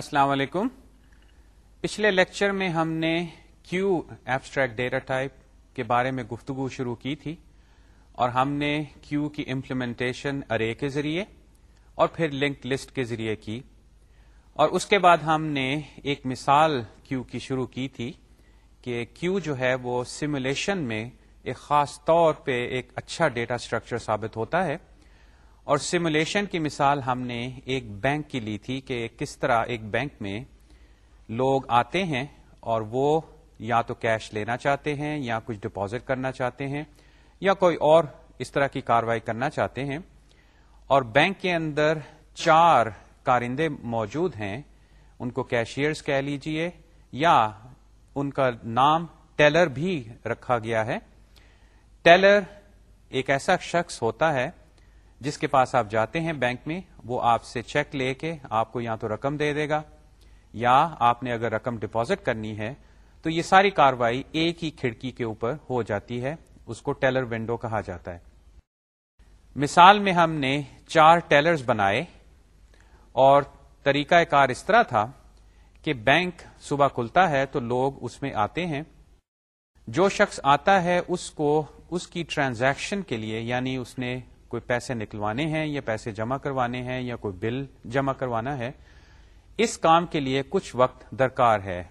السلام علیکم پچھلے لیکچر میں ہم نے کیو ایبسٹریکٹ ڈیٹا ٹائپ کے بارے میں گفتگو شروع کی تھی اور ہم نے کیو کی امپلیمنٹیشن ارے کے ذریعے اور پھر لنک لسٹ کے ذریعے کی اور اس کے بعد ہم نے ایک مثال کیو کی شروع کی تھی کہ کیو جو ہے وہ سمولیشن میں ایک خاص طور پہ ایک اچھا ڈیٹا اسٹرکچر ثابت ہوتا ہے اور سیمولیشن کی مثال ہم نے ایک بینک کی لی تھی کہ کس طرح ایک بینک میں لوگ آتے ہیں اور وہ یا تو کیش لینا چاہتے ہیں یا کچھ ڈپوزٹ کرنا چاہتے ہیں یا کوئی اور اس طرح کی کاروائی کرنا چاہتے ہیں اور بینک کے اندر چار کارندے موجود ہیں ان کو کیشیئرز کہہ لیجئے یا ان کا نام ٹیلر بھی رکھا گیا ہے ٹیلر ایک ایسا شخص ہوتا ہے جس کے پاس آپ جاتے ہیں بینک میں وہ آپ سے چیک لے کے آپ کو یا تو رقم دے دے گا یا آپ نے اگر رقم ڈپوزٹ کرنی ہے تو یہ ساری کاروائی ایک ہی کھڑکی کے اوپر ہو جاتی ہے اس کو ٹیلر ونڈو کہا جاتا ہے مثال میں ہم نے چار ٹیلرز بنائے اور طریقہ کار اس طرح تھا کہ بینک صبح کھلتا ہے تو لوگ اس میں آتے ہیں جو شخص آتا ہے اس کو اس کی ٹرانزیکشن کے لیے یعنی اس نے کوئی پیسے نکلوانے ہیں یا پیسے جمع کروانے ہیں یا کوئی بل جمع کروانا ہے اس کام کے لیے کچھ وقت درکار ہے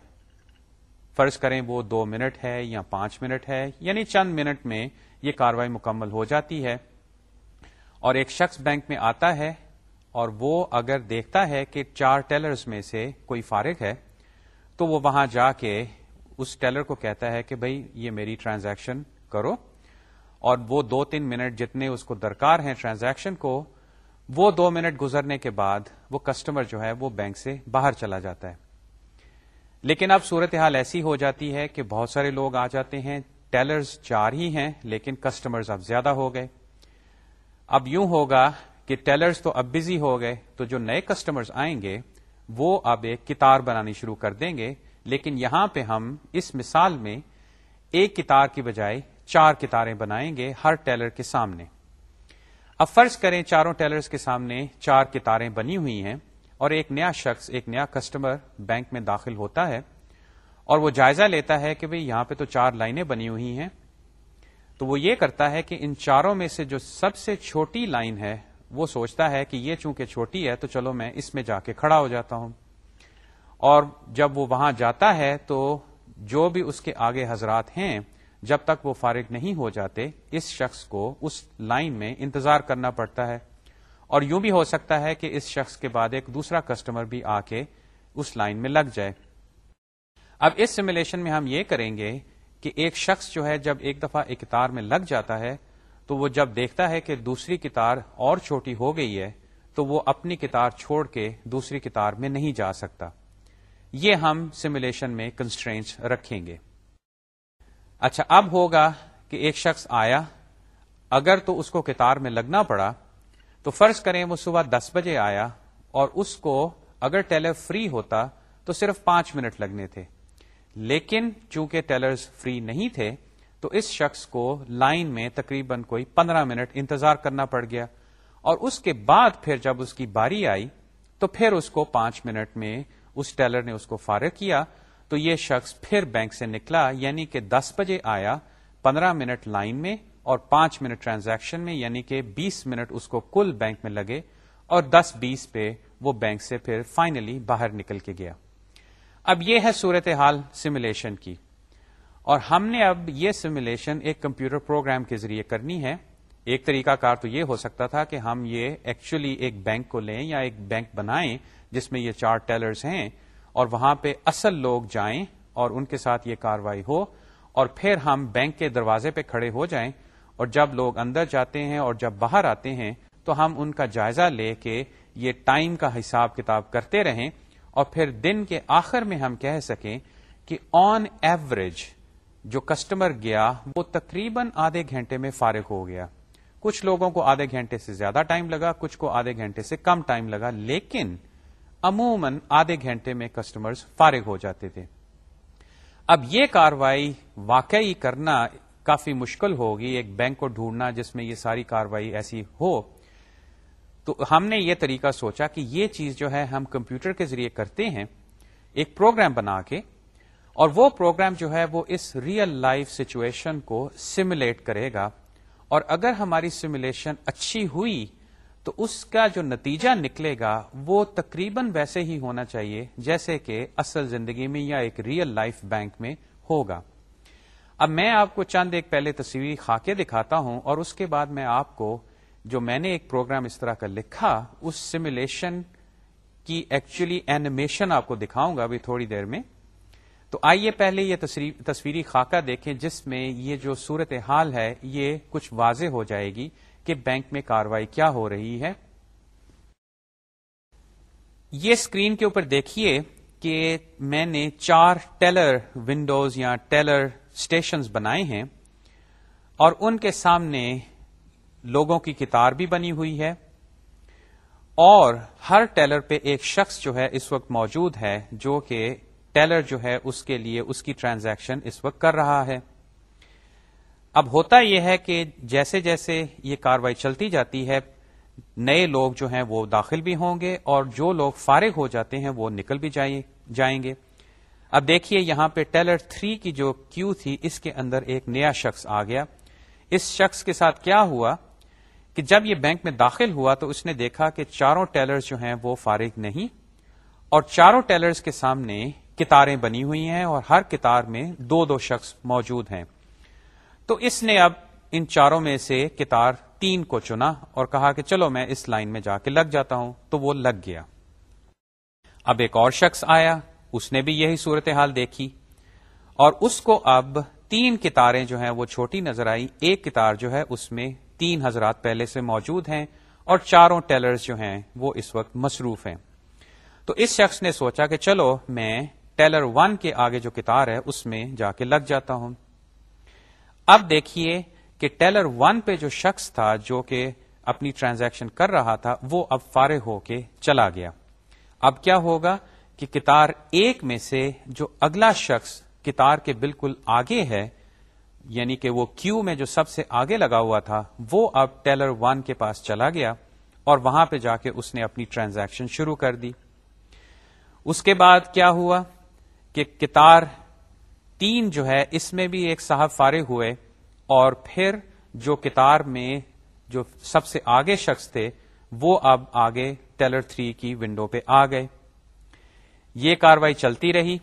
فرض کریں وہ دو منٹ ہے یا پانچ منٹ ہے یعنی چند منٹ میں یہ کاروائی مکمل ہو جاتی ہے اور ایک شخص بینک میں آتا ہے اور وہ اگر دیکھتا ہے کہ چار ٹیلرز میں سے کوئی فارغ ہے تو وہ وہاں جا کے اس ٹیلر کو کہتا ہے کہ بھائی یہ میری ٹرانزیکشن کرو اور وہ دو تین منٹ جتنے اس کو درکار ہیں ٹرانزیکشن کو وہ دو منٹ گزرنے کے بعد وہ کسٹمر جو ہے وہ بینک سے باہر چلا جاتا ہے لیکن اب صورتحال ایسی ہو جاتی ہے کہ بہت سارے لوگ آ جاتے ہیں ٹیلرز چار ہی ہیں لیکن کسٹمرز اب زیادہ ہو گئے اب یوں ہوگا کہ ٹیلرز تو اب بزی ہو گئے تو جو نئے کسٹمرز آئیں گے وہ اب ایک کتار بنانی شروع کر دیں گے لیکن یہاں پہ ہم اس مثال میں ایک کتار کی بجائے چار کتاریں بنائیں گے ہر ٹیلر کے سامنے اب فرض کریں چاروں ٹیلرز کے سامنے چار کتاریں بنی ہوئی ہیں اور ایک نیا شخص ایک نیا کسٹمر بینک میں داخل ہوتا ہے اور وہ جائزہ لیتا ہے کہ بھائی یہاں پہ تو چار لائنیں بنی ہوئی ہیں تو وہ یہ کرتا ہے کہ ان چاروں میں سے جو سب سے چھوٹی لائن ہے وہ سوچتا ہے کہ یہ چونکہ چھوٹی ہے تو چلو میں اس میں جا کے کھڑا ہو جاتا ہوں اور جب وہ وہاں جاتا ہے تو جو بھی اس کے آگے حضرات ہیں جب تک وہ فارغ نہیں ہو جاتے اس شخص کو اس لائن میں انتظار کرنا پڑتا ہے اور یوں بھی ہو سکتا ہے کہ اس شخص کے بعد ایک دوسرا کسٹمر بھی آ کے اس لائن میں لگ جائے اب اس سمولیشن میں ہم یہ کریں گے کہ ایک شخص جو ہے جب ایک دفعہ ایک کتار میں لگ جاتا ہے تو وہ جب دیکھتا ہے کہ دوسری کتار اور چھوٹی ہو گئی ہے تو وہ اپنی کتار چھوڑ کے دوسری قطار میں نہیں جا سکتا یہ ہم سمولیشن میں کنسٹرینس رکھیں گے اچھا اب ہوگا کہ ایک شخص آیا اگر تو اس کو قطار میں لگنا پڑا تو فرض کریں وہ صبح دس بجے آیا اور اس کو اگر ٹیلر فری ہوتا تو صرف پانچ منٹ لگنے تھے لیکن چونکہ ٹیلرز فری نہیں تھے تو اس شخص کو لائن میں تقریباً کوئی پندرہ منٹ انتظار کرنا پڑ گیا اور اس کے بعد پھر جب اس کی باری آئی تو پھر اس کو پانچ منٹ میں اس ٹیلر نے اس کو فارغ کیا تو یہ شخص پھر بینک سے نکلا یعنی کہ دس بجے آیا پندرہ منٹ لائن میں اور پانچ منٹ ٹرانزیکشن میں یعنی کہ بیس منٹ اس کو کل بینک میں لگے اور دس بیس پہ وہ بینک سے پھر فائنلی باہر نکل کے گیا اب یہ ہے صورت حال سمولیشن کی اور ہم نے اب یہ سمولیشن ایک کمپیوٹر پروگرام کے ذریعے کرنی ہے ایک طریقہ کار تو یہ ہو سکتا تھا کہ ہم یہ ایکچولی ایک بینک کو لیں یا ایک بینک بنائیں جس میں یہ چار ٹیلرز ہیں اور وہاں پہ اصل لوگ جائیں اور ان کے ساتھ یہ کاروائی ہو اور پھر ہم بینک کے دروازے پہ کھڑے ہو جائیں اور جب لوگ اندر جاتے ہیں اور جب باہر آتے ہیں تو ہم ان کا جائزہ لے کے یہ ٹائم کا حساب کتاب کرتے رہیں اور پھر دن کے آخر میں ہم کہہ سکیں کہ آن ایوریج جو کسٹمر گیا وہ تقریباً آدھے گھنٹے میں فارغ ہو گیا کچھ لوگوں کو آدھے گھنٹے سے زیادہ ٹائم لگا کچھ کو آدھے گھنٹے سے کم ٹائم لگا لیکن عموماً آدھے گھنٹے میں کسٹمرز فارغ ہو جاتے تھے اب یہ کاروائی واقعی کرنا کافی مشکل ہوگی ایک بینک کو ڈھونڈنا جس میں یہ ساری کاروائی ایسی ہو تو ہم نے یہ طریقہ سوچا کہ یہ چیز جو ہے ہم کمپیوٹر کے ذریعے کرتے ہیں ایک پروگرام بنا کے اور وہ پروگرام جو ہے وہ اس ریئل لائف سچویشن کو سمولیٹ کرے گا اور اگر ہماری سمولیشن اچھی ہوئی تو اس کا جو نتیجہ نکلے گا وہ تقریباً ویسے ہی ہونا چاہیے جیسے کہ اصل زندگی میں یا ایک ریئل لائف بینک میں ہوگا اب میں آپ کو چند ایک پہلے تصویری خاکے دکھاتا ہوں اور اس کے بعد میں آپ کو جو میں نے ایک پروگرام اس طرح کا لکھا اس سیمولیشن کی ایکچولی اینیمیشن آپ کو دکھاؤں گا ابھی تھوڑی دیر میں تو آئیے پہلے یہ تصویری خاکہ دیکھیں جس میں یہ جو صورت حال ہے یہ کچھ واضح ہو جائے گی کہ بینک میں کاروائی کیا ہو رہی ہے یہ اسکرین کے اوپر دیکھیے کہ میں نے چار ٹیلر ونڈوز یا ٹیلر اسٹیشنز بنائے ہیں اور ان کے سامنے لوگوں کی کتار بھی بنی ہوئی ہے اور ہر ٹیلر پہ ایک شخص جو ہے اس وقت موجود ہے جو کہ ٹیلر جو ہے اس کے لیے اس کی ٹرانزیکشن اس وقت کر رہا ہے اب ہوتا یہ ہے کہ جیسے جیسے یہ کاروائی چلتی جاتی ہے نئے لوگ جو ہیں وہ داخل بھی ہوں گے اور جو لوگ فارغ ہو جاتے ہیں وہ نکل بھی جائیں گے اب دیکھیے یہاں پہ ٹیلر تھری کی جو کیو تھی اس کے اندر ایک نیا شخص آ گیا اس شخص کے ساتھ کیا ہوا کہ جب یہ بینک میں داخل ہوا تو اس نے دیکھا کہ چاروں ٹیلر جو ہیں وہ فارغ نہیں اور چاروں ٹیلرز کے سامنے کتاریں بنی ہوئی ہیں اور ہر کتار میں دو دو شخص موجود ہیں تو اس نے اب ان چاروں میں سے کتار تین کو چنا اور کہا کہ چلو میں اس لائن میں جا کے لگ جاتا ہوں تو وہ لگ گیا اب ایک اور شخص آیا اس نے بھی یہی صورتحال دیکھی اور اس کو اب تین کتاریں جو ہیں وہ چھوٹی نظر آئی ایک کتار جو ہے اس میں تین حضرات پہلے سے موجود ہیں اور چاروں ٹیلر جو ہیں وہ اس وقت مصروف ہیں تو اس شخص نے سوچا کہ چلو میں ٹیلر ون کے آگے جو کتار ہے اس میں جا کے لگ جاتا ہوں اب دیکھیے کہ ٹیلر ون پہ جو شخص تھا جو کہ اپنی ٹرانزیکشن کر رہا تھا وہ اب فارغ ہو کے چلا گیا اب کیا ہوگا کہ کتار ایک میں سے جو اگلا شخص کتار کے بالکل آگے ہے یعنی کہ وہ کیو میں جو سب سے آگے لگا ہوا تھا وہ اب ٹیلر ون کے پاس چلا گیا اور وہاں پہ جا کے اس نے اپنی ٹرانزیکشن شروع کر دی اس کے بعد کیا ہوا کہ کتار تین جو ہے اس میں بھی ایک صاحب فارغ ہوئے اور پھر جو کتار میں جو سب سے آگے شخص تھے وہ اب آگے ٹیلر تھری کی ونڈو پہ آ گئے یہ کاروائی چلتی رہی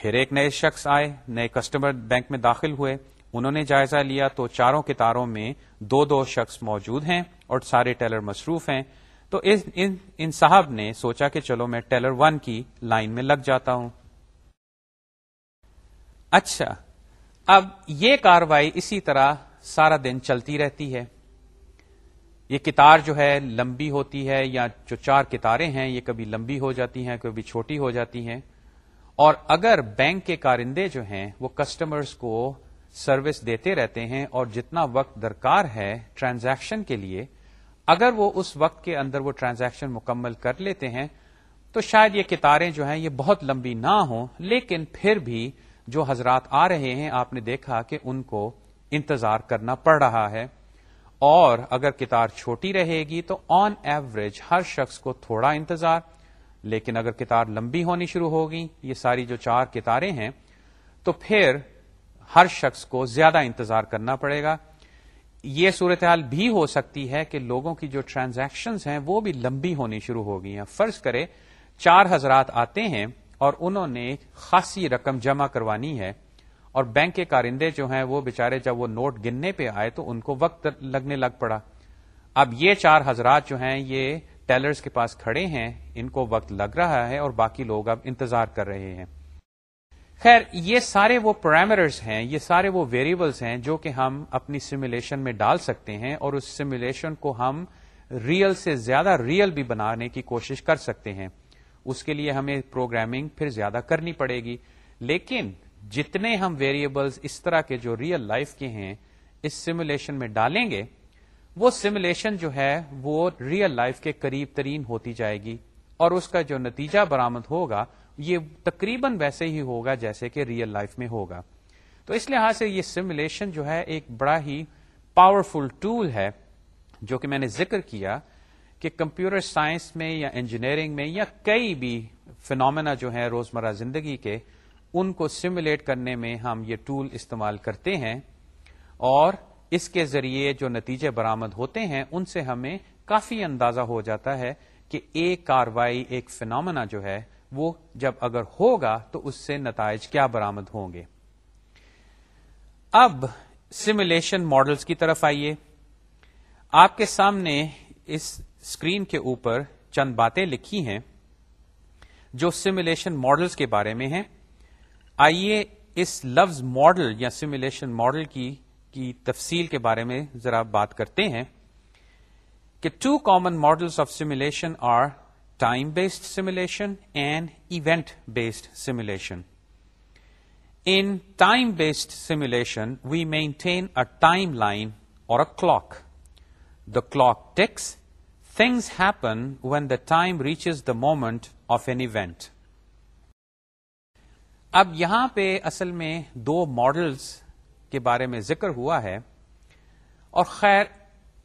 پھر ایک نئے شخص آئے نئے کسٹمر بینک میں داخل ہوئے انہوں نے جائزہ لیا تو چاروں کتاروں میں دو دو شخص موجود ہیں اور سارے ٹیلر مصروف ہیں تو ان صاحب نے سوچا کہ چلو میں ٹیلر ون کی لائن میں لگ جاتا ہوں اچھا اب یہ کاروائی اسی طرح سارا دن چلتی رہتی ہے یہ کتار جو ہے لمبی ہوتی ہے یا جو چار کتارے ہیں یہ کبھی لمبی ہو جاتی ہیں کبھی چھوٹی ہو جاتی ہیں اور اگر بینک کے کارندے جو ہیں وہ کسٹمرز کو سروس دیتے رہتے ہیں اور جتنا وقت درکار ہے ٹرانزیکشن کے لیے اگر وہ اس وقت کے اندر وہ ٹرانزیکشن مکمل کر لیتے ہیں تو شاید یہ کتاریں جو ہیں یہ بہت لمبی نہ ہوں لیکن پھر بھی جو حضرات آ رہے ہیں آپ نے دیکھا کہ ان کو انتظار کرنا پڑ رہا ہے اور اگر کتار چھوٹی رہے گی تو آن ایوریج ہر شخص کو تھوڑا انتظار لیکن اگر کتار لمبی ہونی شروع ہوگی یہ ساری جو چار کتاریں ہیں تو پھر ہر شخص کو زیادہ انتظار کرنا پڑے گا یہ صورتحال بھی ہو سکتی ہے کہ لوگوں کی جو ٹرانزیکشنز ہیں وہ بھی لمبی ہونی شروع ہو گئی ہیں فرض کرے چار حضرات آتے ہیں اور انہوں نے خاصی رقم جمع کروانی ہے اور بینک کے کارندے جو ہیں وہ بےچارے جب وہ نوٹ گننے پہ آئے تو ان کو وقت لگنے لگ پڑا اب یہ چار حضرات جو ہیں یہ ٹیلرز کے پاس کھڑے ہیں ان کو وقت لگ رہا ہے اور باقی لوگ اب انتظار کر رہے ہیں خیر یہ سارے وہ پرائمرز ہیں یہ سارے وہ ویریبلس ہیں جو کہ ہم اپنی سیمولیشن میں ڈال سکتے ہیں اور اس سیمولیشن کو ہم ریئل سے زیادہ ریئل بھی بنانے کی کوشش کر سکتے ہیں اس کے لیے ہمیں پروگرامنگ پھر زیادہ کرنی پڑے گی لیکن جتنے ہم ویریبلس اس طرح کے جو ریئل لائف کے ہیں اس سمولیشن میں ڈالیں گے وہ سمولیشن جو ہے وہ ریئل لائف کے قریب ترین ہوتی جائے گی اور اس کا جو نتیجہ برآمد ہوگا یہ تقریباً ویسے ہی ہوگا جیسے کہ ریئل لائف میں ہوگا تو اس لحاظ سے یہ سمولیشن جو ہے ایک بڑا ہی پاورفل ٹول ہے جو کہ میں نے ذکر کیا کہ کمپیوٹر سائنس میں یا انجینئرنگ میں یا کئی بھی فنامنا جو ہیں روزمرہ زندگی کے ان کو سمولیٹ کرنے میں ہم یہ ٹول استعمال کرتے ہیں اور اس کے ذریعے جو نتیجے برآمد ہوتے ہیں ان سے ہمیں کافی اندازہ ہو جاتا ہے کہ ایک کاروائی ایک فنومنا جو ہے وہ جب اگر ہوگا تو اس سے نتائج کیا برامد ہوں گے اب سمولیشن ماڈلز کی طرف آئیے آپ کے سامنے اس اسکرین کے اوپر چند باتیں لکھی ہیں جو سمولیشن ماڈلس کے بارے میں ہیں آئیے اس لفظ ماڈل یا سمولیشن ماڈل کی کی تفصیل کے بارے میں ذرا بات کرتے ہیں کہ two common models of simulation are time based simulation and event based simulation in time based simulation we maintain a time line اور a clock the clock ticks things happen when the time reaches the the moment of an event اب یہاں پہ اصل میں دو models کے بارے میں ذکر ہوا ہے اور خیر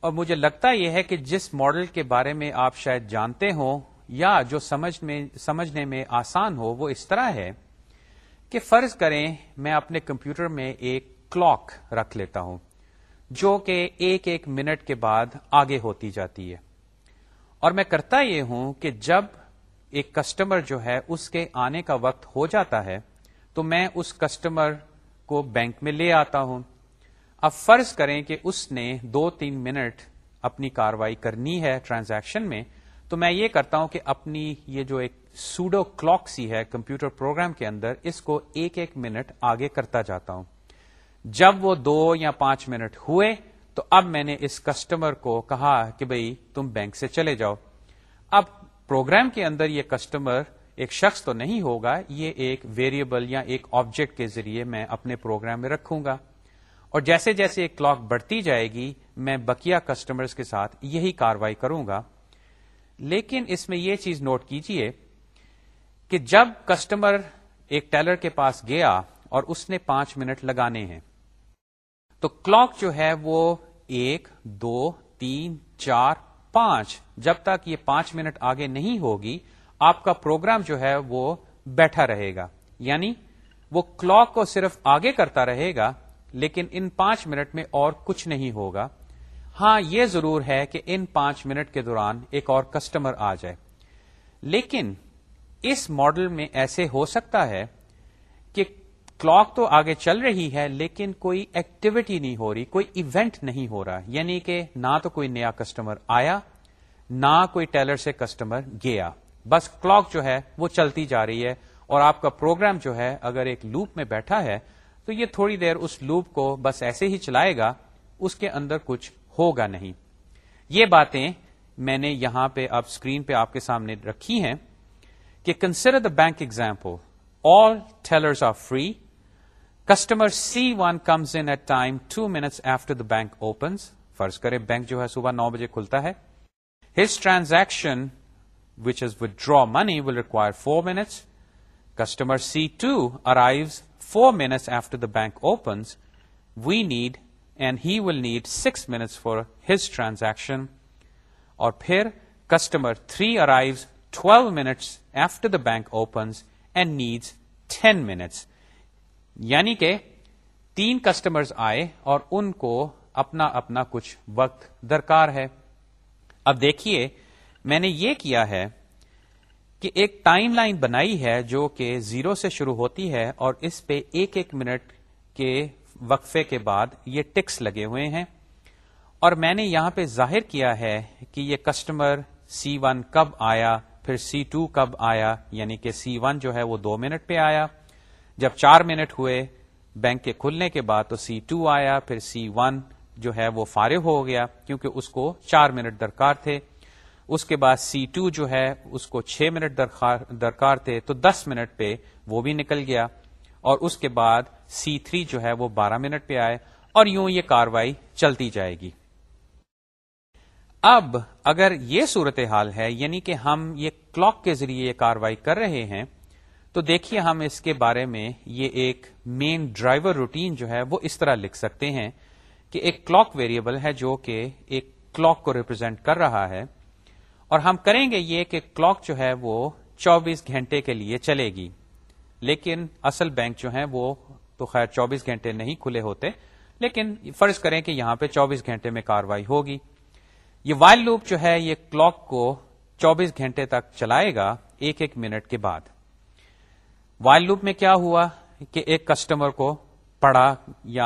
اور مجھے لگتا یہ ہے کہ جس ماڈل کے بارے میں آپ شاید جانتے ہوں یا جو سمجھ میں سمجھنے میں آسان ہو وہ اس طرح ہے کہ فرض کریں میں اپنے کمپیوٹر میں ایک کلاک رکھ لیتا ہوں جو کہ ایک ایک منٹ کے بعد آگے ہوتی جاتی ہے اور میں کرتا یہ ہوں کہ جب ایک کسٹمر جو ہے اس کے آنے کا وقت ہو جاتا ہے تو میں اس کسٹمر کو بینک میں لے آتا ہوں اب فرض کریں کہ اس نے دو تین منٹ اپنی کاروائی کرنی ہے ٹرانزیکشن میں تو میں یہ کرتا ہوں کہ اپنی یہ جو ایک سوڈو کلاک سی ہے کمپیوٹر پروگرام کے اندر اس کو ایک ایک منٹ آگے کرتا جاتا ہوں جب وہ دو یا پانچ منٹ ہوئے تو اب میں نے اس کسٹمر کو کہا کہ بھئی تم بینک سے چلے جاؤ اب پروگرام کے اندر یہ کسٹمر ایک شخص تو نہیں ہوگا یہ ایک ویریبل یا ایک آبجیکٹ کے ذریعے میں اپنے پروگرام میں رکھوں گا اور جیسے جیسے ایک کلاک بڑھتی جائے گی میں بقیہ کسٹمر کے ساتھ یہی کاروائی کروں گا لیکن اس میں یہ چیز نوٹ کیجئے کہ جب کسٹمر ایک ٹیلر کے پاس گیا اور اس نے پانچ منٹ لگانے ہیں تو کلاک جو ہے وہ ایک دو تین چار پانچ جب تک یہ پانچ منٹ آگے نہیں ہوگی آپ کا پروگرام جو ہے وہ بیٹھا رہے گا یعنی وہ کلاک کو صرف آگے کرتا رہے گا لیکن ان پانچ منٹ میں اور کچھ نہیں ہوگا ہاں یہ ضرور ہے کہ ان پانچ منٹ کے دوران ایک اور کسٹمر آ جائے لیکن اس ماڈل میں ایسے ہو سکتا ہے کلاک تو آگے چل رہی ہے لیکن کوئی ایکٹیویٹی نہیں ہو رہی کوئی ایونٹ نہیں ہو رہا یعنی کہ نہ تو کوئی نیا کسٹمر آیا نہ کوئی ٹیلر سے کسٹمر گیا بس کلاک جو ہے وہ چلتی جا رہی ہے اور آپ کا پروگرام جو ہے اگر ایک لوپ میں بیٹھا ہے تو یہ تھوڑی دیر اس لوپ کو بس ایسے ہی چلائے گا اس کے اندر کچھ ہوگا نہیں یہ باتیں میں نے یہاں پہ اب اسکرین پہ آپ کے سامنے رکھی ہیں کہ consider the bank example all tellers are free customer C one comes in time two minutes after the bank open فرض کرے بینک جو ہے صبح نو بجے کھلتا ہے his transaction which is withdraw money will require four minutes customer C two arrive four minutes after the bank open we need and he will need six minutes for his transaction اور پھر customer three arrives twelve minutes after the bank open and needs ten minutes یعنی کہ تین customers آئے اور ان کو اپنا اپنا کچھ وقت درکار ہے اب دیکھیے میں نے یہ کیا ہے کہ ایک ٹائم لائن بنائی ہے جو کہ زیرو سے شروع ہوتی ہے اور اس پہ ایک ایک منٹ کے وقفے کے بعد یہ ٹکس لگے ہوئے ہیں اور میں نے یہاں پہ ظاہر کیا ہے کہ یہ کسٹمر سی ون کب آیا پھر سی ٹو کب آیا یعنی کہ سی ون جو ہے وہ دو منٹ پہ آیا جب چار منٹ ہوئے بینک کے کھلنے کے بعد تو سی ٹو آیا پھر سی ون جو ہے وہ فارغ ہو گیا کیونکہ اس کو چار منٹ درکار تھے اس کے بعد سی ٹو جو ہے اس کو چھ منٹ درکار تھے تو دس منٹ پہ وہ بھی نکل گیا اور اس کے بعد سی تھری جو ہے وہ بارہ منٹ پہ آئے اور یوں یہ کاروائی چلتی جائے گی اب اگر یہ صورتحال ہے یعنی کہ ہم یہ کلاک کے ذریعے یہ کاروائی کر رہے ہیں تو دیکھیے ہم اس کے بارے میں یہ ایک مین ڈرائیور روٹین جو ہے وہ اس طرح لکھ سکتے ہیں کہ ایک کلاک ویریبل ہے جو کہ ایک کلاک کو ریپرزینٹ کر رہا ہے اور ہم کریں گے یہ کہ کلاک جو ہے وہ چوبیس گھنٹے کے لیے چلے گی لیکن اصل بینک جو ہے وہ تو خیر چوبیس گھنٹے نہیں کھلے ہوتے لیکن فرض کریں کہ یہاں پہ چوبیس گھنٹے میں کاروائی ہوگی یہ وائل لوپ جو ہے یہ کلاک کو چوبیس گھنٹے تک چلائے گا ایک ایک منٹ کے بعد وائل لوپ میں کیا ہوا کہ ایک کسٹمر کو پڑھا یا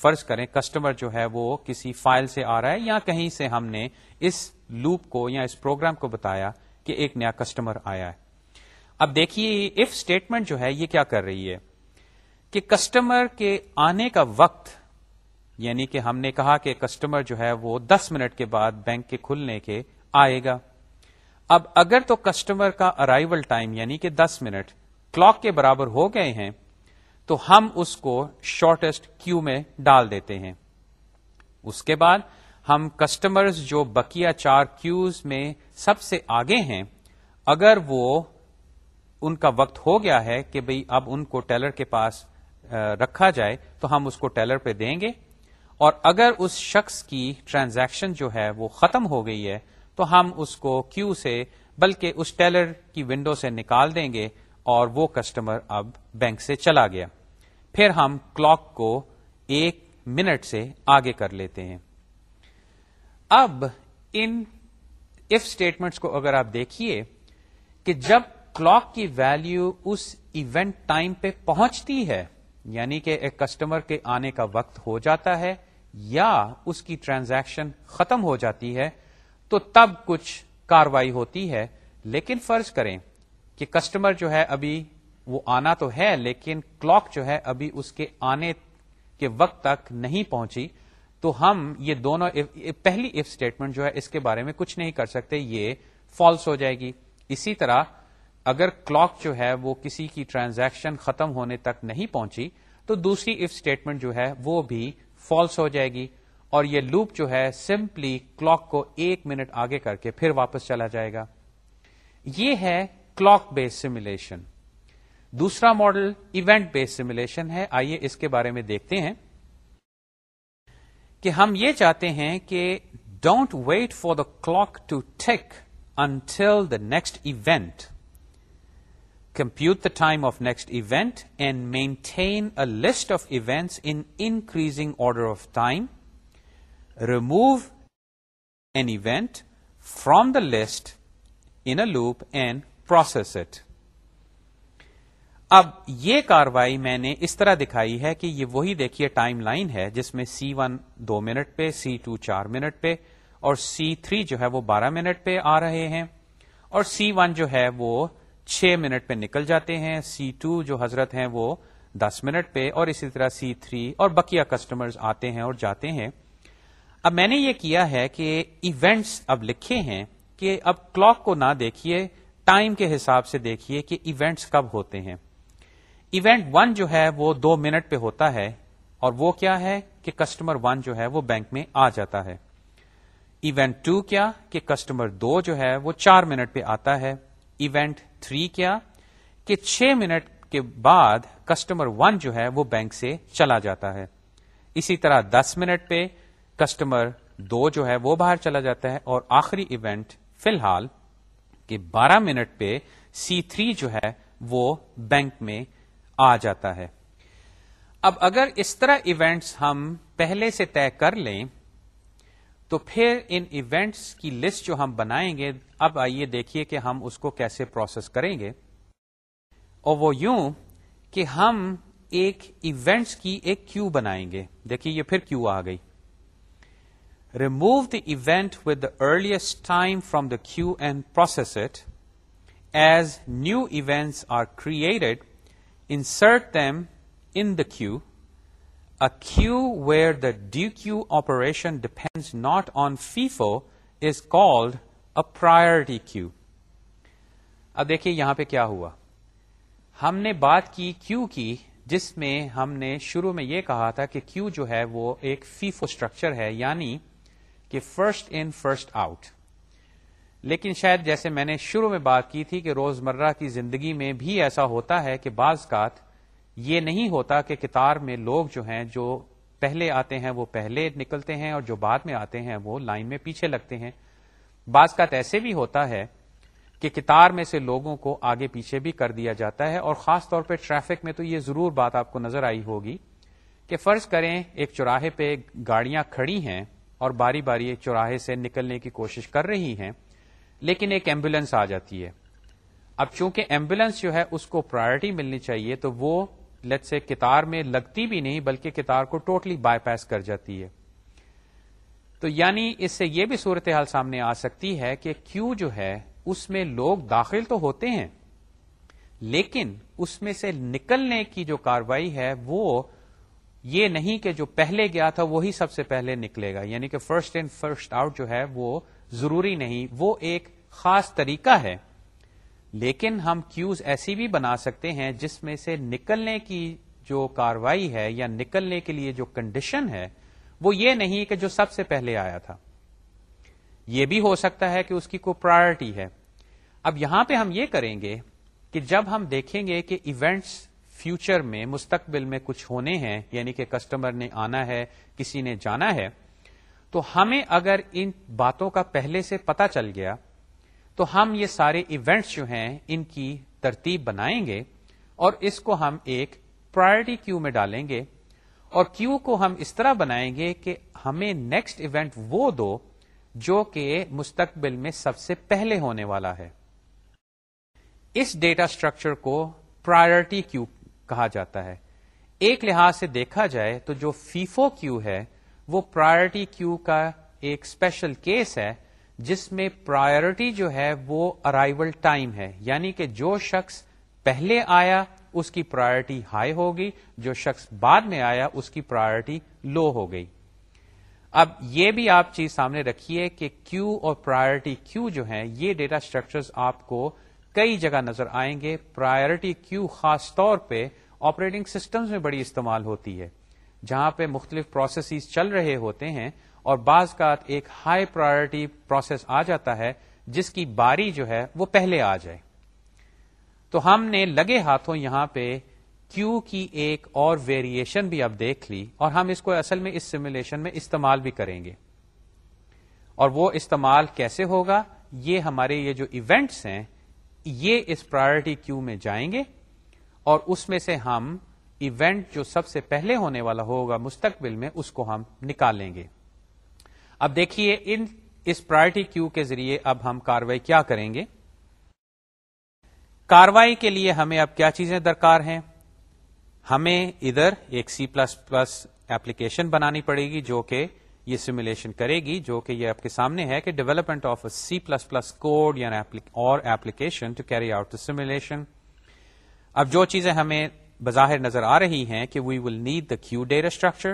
فرض کریں کسٹمر جو ہے وہ کسی فائل سے آ رہا ہے یا کہیں سے ہم نے اس لوپ کو یا اس پروگرام کو بتایا کہ ایک نیا کسٹمر آیا ہے اب دیکھیے اف اسٹیٹمنٹ جو ہے یہ کیا کر رہی ہے کہ کسٹمر کے آنے کا وقت یعنی کہ ہم نے کہا کہ کسٹمر جو ہے وہ دس منٹ کے بعد بینک کے کھلنے کے آئے گا اب اگر تو کسٹمر کا ارائیول ٹائم یعنی کہ دس منٹ کلاک کے برابر ہو گئے ہیں تو ہم اس کو شارٹیسٹ کیو میں ڈال دیتے ہیں اس کے بعد ہم کسٹمر جو بکیا چار کیوز میں سب سے آگے ہیں اگر وہ ان کا وقت ہو گیا ہے کہ بھئی اب ان کو ٹیلر کے پاس رکھا جائے تو ہم اس کو ٹیلر پہ دیں گے اور اگر اس شخص کی ٹرانزیکشن جو ہے وہ ختم ہو گئی ہے تو ہم اس کو کیو سے بلکہ اس ٹیلر کی ونڈو سے نکال دیں گے اور وہ کسٹمر اب بینک سے چلا گیا پھر ہم کلاک کو ایک منٹ سے آگے کر لیتے ہیں اب ان اف اسٹیٹمنٹس کو اگر آپ دیکھیے کہ جب کلاک کی ویلو اس ایونٹ ٹائم پہ پہنچتی ہے یعنی کہ ایک کسٹمر کے آنے کا وقت ہو جاتا ہے یا اس کی ٹرانزیکشن ختم ہو جاتی ہے تو تب کچھ کاروائی ہوتی ہے لیکن فرض کریں کہ کسٹمر جو ہے ابھی وہ آنا تو ہے لیکن کلاک جو ہے ابھی اس کے آنے کے وقت تک نہیں پہنچی تو ہم یہ دونوں پہلی اف اسٹیٹمنٹ جو ہے اس کے بارے میں کچھ نہیں کر سکتے یہ فالس ہو جائے گی اسی طرح اگر کلاک جو ہے وہ کسی کی ٹرانزیکشن ختم ہونے تک نہیں پہنچی تو دوسری اف اسٹیٹمنٹ جو ہے وہ بھی فالس ہو جائے گی اور یہ لوپ جو ہے سمپلی کلاک کو ایک منٹ آگے کر کے پھر واپس چلا جائے گا یہ ہے کلاک بیس سیمولیشن دوسرا ماڈل ایونٹ بیس سیمولیشن ہے آئیے اس کے بارے میں دیکھتے ہیں کہ ہم یہ چاہتے ہیں کہ don't wait for the clock to tick until the next event compute the time of next event and maintain a list of events increasing order of time remove an event from the list in loop and process it اب یہ کاروائی میں نے اس طرح دکھائی ہے کہ یہ وہی دیکھیے ٹائم لائن ہے جس میں سی ون دو منٹ پہ سی ٹو چار منٹ پہ اور سی تھری جو ہے وہ بارہ منٹ پہ آ رہے ہیں اور سی ون جو ہے وہ چھ منٹ پہ نکل جاتے ہیں سی ٹو جو حضرت ہیں وہ دس منٹ پہ اور اسی طرح سی تھری اور بقیہ کسٹمر آتے ہیں اور جاتے ہیں اب میں نے یہ کیا ہے کہ ایونٹس اب لکھے ہیں کہ اب کلاک کو نہ دیکھیے ٹائم کے حساب سے دیکھیے کہ ایونٹس کب ہوتے ہیں ایونٹ ون جو ہے وہ دو منٹ پہ ہوتا ہے اور وہ کیا ہے کہ کسٹمر ون جو ہے وہ بینک میں آ جاتا ہے ایونٹ ٹو کیا کہ کسٹمر دو جو ہے وہ چار منٹ پہ آتا ہے ایونٹ تھری کیا کہ چھ منٹ کے بعد کسٹمر ون جو ہے وہ بینک سے چلا جاتا ہے اسی طرح دس منٹ پہ کسٹمر دو جو ہے وہ باہر چلا جاتا ہے اور آخری ایونٹ فی الحال کہ بارہ منٹ پہ سی تھری جو ہے وہ بینک میں آ جاتا ہے اب اگر اس طرح ایونٹس ہم پہلے سے طے کر لیں تو پھر ان ایونٹس کی لسٹ جو ہم بنائیں گے اب آئیے دیکھیے کہ ہم اس کو کیسے پروسیس کریں گے اور وہ یوں کہ ہم ایک ایونٹس کی ایک کیو بنائیں گے دیکھیے یہ پھر کیو آ گئی remove the event with the earliest time from the queue and process as new events are created created, insert them in the queue A where the the queue operation depends not on FIFO is called a priority queue اب دیکھیے یہاں پہ کیا ہوا ہم نے بات کی کیو کی جس میں ہم نے شروع میں یہ کہا تھا کہ کیو جو ہے وہ ایک فیفو اسٹرکچر ہے یعنی کہ فرسٹ ان فرسٹ آؤٹ لیکن شاید جیسے میں نے شروع میں بات کی تھی کہ روزمرہ کی زندگی میں بھی ایسا ہوتا ہے کہ بعض کات یہ نہیں ہوتا کہ قطار میں لوگ جو ہیں جو پہلے آتے ہیں وہ پہلے نکلتے ہیں اور جو بعد میں آتے ہیں وہ لائن میں پیچھے لگتے ہیں بعض کات ایسے بھی ہوتا ہے کہ قطار میں سے لوگوں کو آگے پیچھے بھی کر دیا جاتا ہے اور خاص طور پہ ٹریفک میں تو یہ ضرور بات آپ کو نظر آئی ہوگی کہ فرض کریں ایک چوراہے پہ گاڑیاں کھڑی ہیں اور باری باری چوراہے سے نکلنے کی کوشش کر رہی ہیں لیکن ایک ایمبولینس آ جاتی ہے اب چونکہ ایمبولینس جو ہے اس کو پرائرٹی ملنی چاہیے تو وہ سے کتار میں لگتی بھی نہیں بلکہ کتار کو ٹوٹلی بائی پاس کر جاتی ہے تو یعنی اس سے یہ بھی صورتحال سامنے آ سکتی ہے کہ کیوں جو ہے اس میں لوگ داخل تو ہوتے ہیں لیکن اس میں سے نکلنے کی جو کاروائی ہے وہ یہ نہیں کہ جو پہلے گیا تھا وہی سب سے پہلے نکلے گا یعنی کہ فرسٹ اینڈ فرسٹ آؤٹ جو ہے وہ ضروری نہیں وہ ایک خاص طریقہ ہے لیکن ہم کیوز ایسی بھی بنا سکتے ہیں جس میں سے نکلنے کی جو کاروائی ہے یا نکلنے کے لیے جو کنڈیشن ہے وہ یہ نہیں کہ جو سب سے پہلے آیا تھا یہ بھی ہو سکتا ہے کہ اس کی کوئی پرائرٹی ہے اب یہاں پہ ہم یہ کریں گے کہ جب ہم دیکھیں گے کہ ایونٹس فیوچر میں مستقبل میں کچھ ہونے ہیں یعنی کہ کسٹمر نے آنا ہے کسی نے جانا ہے تو ہمیں اگر ان باتوں کا پہلے سے پتا چل گیا تو ہم یہ سارے ایونٹس جو ہیں ان کی ترتیب بنائیں گے اور اس کو ہم ایک پرائرٹی کیو میں ڈالیں گے اور کیو کو ہم اس طرح بنائیں گے کہ ہمیں نیکسٹ ایونٹ وہ دو جو کہ مستقبل میں سب سے پہلے ہونے والا ہے اس ڈیٹا اسٹرکچر کو پرائرٹی کیو کہا جاتا ہے ایک لحاظ سے دیکھا جائے تو جو فیفو کیو ہے وہ پرائرٹی کیو کا ایک اسپیشل کیس ہے جس میں پرائرٹی جو ہے وہ ارائیول ٹائم ہے یعنی کہ جو شخص پہلے آیا اس کی پرائرٹی ہائی ہوگی جو شخص بعد میں آیا اس کی پرائرٹی لو ہو گئی اب یہ بھی آپ چیز سامنے رکھیے کہ کیو اور پرائرٹی کیو جو ہیں یہ ڈیٹا سٹرکچرز آپ کو کئی جگہ نظر آئیں گے پرائرٹی کیو خاص طور پہ آپریٹنگ سسٹمز میں بڑی استعمال ہوتی ہے جہاں پہ مختلف پروسیسز چل رہے ہوتے ہیں اور بعض کا ایک ہائی پرائرٹی پروسیس آ جاتا ہے جس کی باری جو ہے وہ پہلے آ جائے تو ہم نے لگے ہاتھوں یہاں پہ کیو کی ایک اور ویریشن بھی اب دیکھ لی اور ہم اس کو اصل میں اس سمولیشن میں استعمال بھی کریں گے اور وہ استعمال کیسے ہوگا یہ ہمارے یہ جو ایونٹس ہیں یہ اس پرائرٹی کیو میں جائیں گے اور اس میں سے ہم ایونٹ جو سب سے پہلے ہونے والا ہوگا مستقبل میں اس کو ہم نکالیں گے اب دیکھیے ان اس پرائرٹی کیو کے ذریعے اب ہم کاروائی کیا کریں گے کاروائی کے لیے ہمیں اب کیا چیزیں درکار ہیں ہمیں ادھر ایک سی پلس پلس ایپلیکیشن بنانی پڑے گی جو کہ یہ سیمولیشن کرے گی جو کہ یہ آپ کے سامنے ہے کہ development of C plus plus code یا سیمولیشن اب جو چیزیں ہمیں بظاہر نظر آ رہی ہیں کہ we will need the queue data structure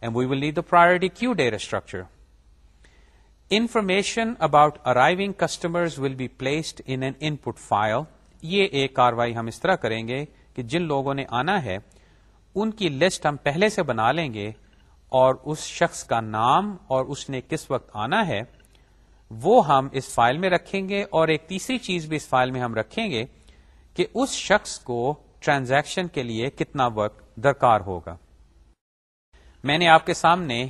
and we will need the priority queue data structure information about arriving customer will be placed input file یہ ایک کاروائی ہم اس طرح کریں گے کہ جن لوگوں نے آنا ہے ان کی لسٹ ہم پہلے سے بنا لیں گے اور اس شخص کا نام اور اس نے کس وقت آنا ہے وہ ہم اس فائل میں رکھیں گے اور ایک تیسری چیز بھی اس فائل میں ہم رکھیں گے کہ اس شخص کو ٹرانزیکشن کے لیے کتنا وقت درکار ہوگا میں نے آپ کے سامنے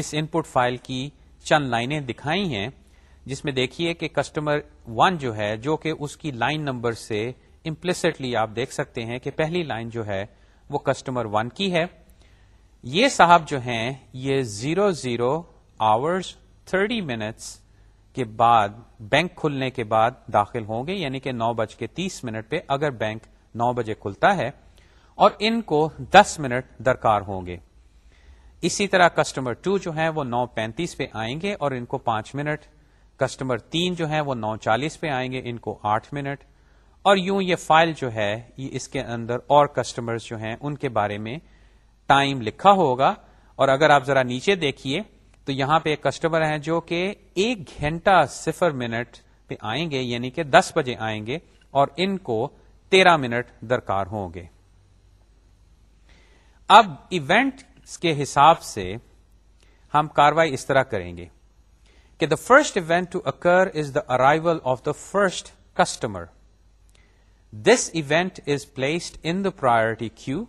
اس ان پٹ فائل کی چند لائنیں دکھائی ہیں جس میں دیکھیے کہ کسٹمر ون جو ہے جو کہ اس کی لائن نمبر سے امپلسٹلی آپ دیکھ سکتے ہیں کہ پہلی لائن جو ہے وہ کسٹمر ون کی ہے یہ صاحب جو ہیں یہ zero zero hours thirty minutes کے بعد بینک کھلنے کے بعد داخل ہوں گے یعنی کہ نو بج کے تیس منٹ پہ اگر بینک نو بجے کھلتا ہے اور ان کو دس منٹ درکار ہوں گے اسی طرح کسٹمر ٹو جو ہیں وہ نو پینتیس پہ آئیں گے اور ان کو پانچ منٹ کسٹمر تین جو ہیں وہ نو چالیس پہ آئیں گے ان کو آٹھ منٹ اور یوں یہ فائل جو ہے یہ اس کے اندر اور کسٹمر جو ہیں ان کے بارے میں ٹائم لکھا ہوگا اور اگر آپ ذرا نیچے دیکھیے تو یہاں پہ ایک کسٹمر ہیں جو کہ ایک گھنٹہ صفر منٹ پہ آئیں گے یعنی کہ دس بجے آئیں گے اور ان کو تیرہ منٹ درکار ہوں گے اب ایونٹ کے حساب سے ہم کاروائی اس طرح کریں گے کہ the first event to occur is the arrival of the first customer this event is placed in the priority queue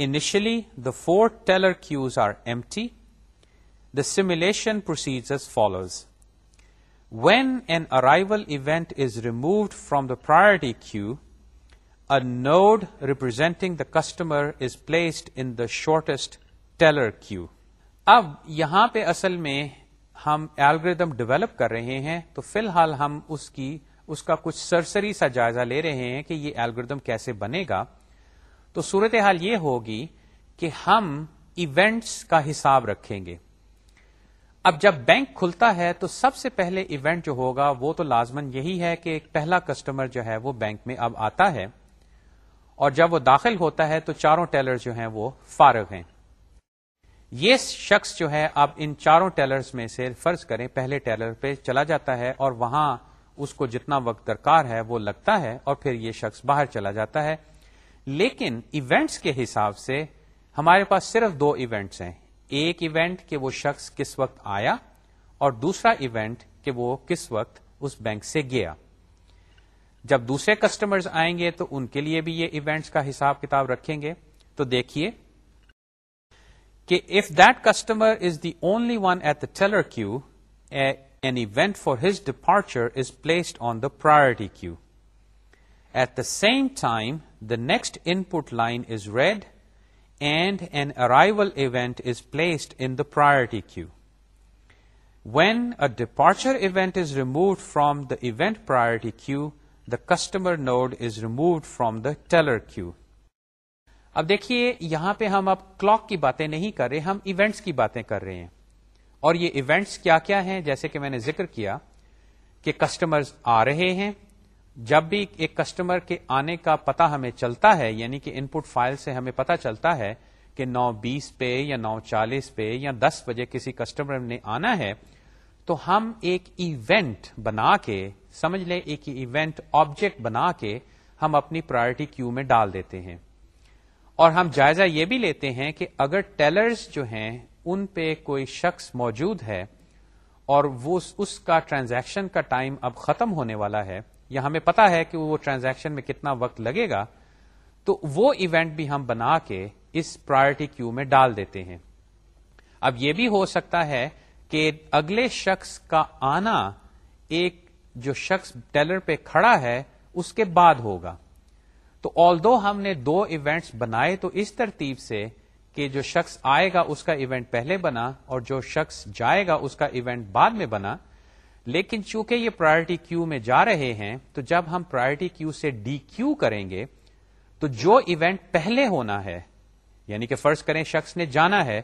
the the four teller queues are the the proceeds procedure follows when an arrival event is removed from the priority queue a node representing the customer is placed in the shortest teller queue اب یہاں پہ اصل میں ہم algorithm develop کر رہے ہیں تو فی الحال ہم اس کا کچھ سرسری سا جائزہ لے رہے ہیں کہ یہ ایلگردم کیسے بنے گا تو صورت حال یہ ہوگی کہ ہم ایونٹس کا حساب رکھیں گے اب جب بینک کھلتا ہے تو سب سے پہلے ایونٹ جو ہوگا وہ تو لازمن یہی ہے کہ ایک پہلا کسٹمر جو ہے وہ بینک میں اب آتا ہے اور جب وہ داخل ہوتا ہے تو چاروں ٹیلر جو ہیں وہ فارغ ہیں یہ شخص جو ہے اب ان چاروں ٹیلر میں سے فرض کریں پہلے ٹیلر پہ چلا جاتا ہے اور وہاں اس کو جتنا وقت درکار ہے وہ لگتا ہے اور پھر یہ شخص باہر چلا جاتا ہے لیکن ایونٹس کے حساب سے ہمارے پاس صرف دو ایونٹس ہیں ایک ایونٹ کہ وہ شخص کس وقت آیا اور دوسرا ایونٹ کہ وہ کس وقت اس بینک سے گیا جب دوسرے کسٹمرز آئیں گے تو ان کے لیے بھی یہ ایونٹس کا حساب کتاب رکھیں گے تو دیکھیے کہ if customer is the only one at the teller queue an event for his departure is placed on the priority queue at the same time the next input line is read and an arrival event is placed in the priority queue when a departure event is removed from the event priority queue the customer node is removed from the teller queue اب دیکھیے یہاں پہ ہم اب clock کی باتیں نہیں کر رہے ہم ایونٹس کی باتیں کر رہے ہیں اور یہ ایونٹس کیا کیا ہیں جیسے کہ میں نے ذکر کیا کہ کسٹمرز آ رہے ہیں جب بھی ایک کسٹمر کے آنے کا پتا ہمیں چلتا ہے یعنی کہ ان پٹ فائل سے ہمیں پتہ چلتا ہے کہ نو بیس پہ یا نو چالیس پہ یا دس بجے کسی کسٹمر نے آنا ہے تو ہم ایک ایونٹ بنا کے سمجھ لیں ایک ایونٹ آبجیکٹ بنا کے ہم اپنی پرائرٹی کیو میں ڈال دیتے ہیں اور ہم جائزہ یہ بھی لیتے ہیں کہ اگر ٹیلرز جو ہیں ان پہ کوئی شخص موجود ہے اور وہ اس کا ٹرانزیکشن کا ٹائم اب ختم ہونے والا ہے یا ہمیں پتا ہے کہ وہ ٹرانزیکشن میں کتنا وقت لگے گا تو وہ ایونٹ بھی ہم بنا کے اس پرائرٹی کیو میں ڈال دیتے ہیں اب یہ بھی ہو سکتا ہے کہ اگلے شخص کا آنا ایک جو شخص ٹیلر پہ کھڑا ہے اس کے بعد ہوگا تو آل دو ہم نے دو ایونٹس بنائے تو اس ترتیب سے کہ جو شخص آئے گا اس کا ایونٹ پہلے بنا اور جو شخص جائے گا اس کا ایونٹ بعد میں بنا لیکن چونکہ یہ پرائرٹی کیو میں جا رہے ہیں تو جب ہم پرائرٹی کیو سے ڈی کیو کریں گے تو جو ایونٹ پہلے ہونا ہے یعنی کہ فرض کریں شخص نے جانا ہے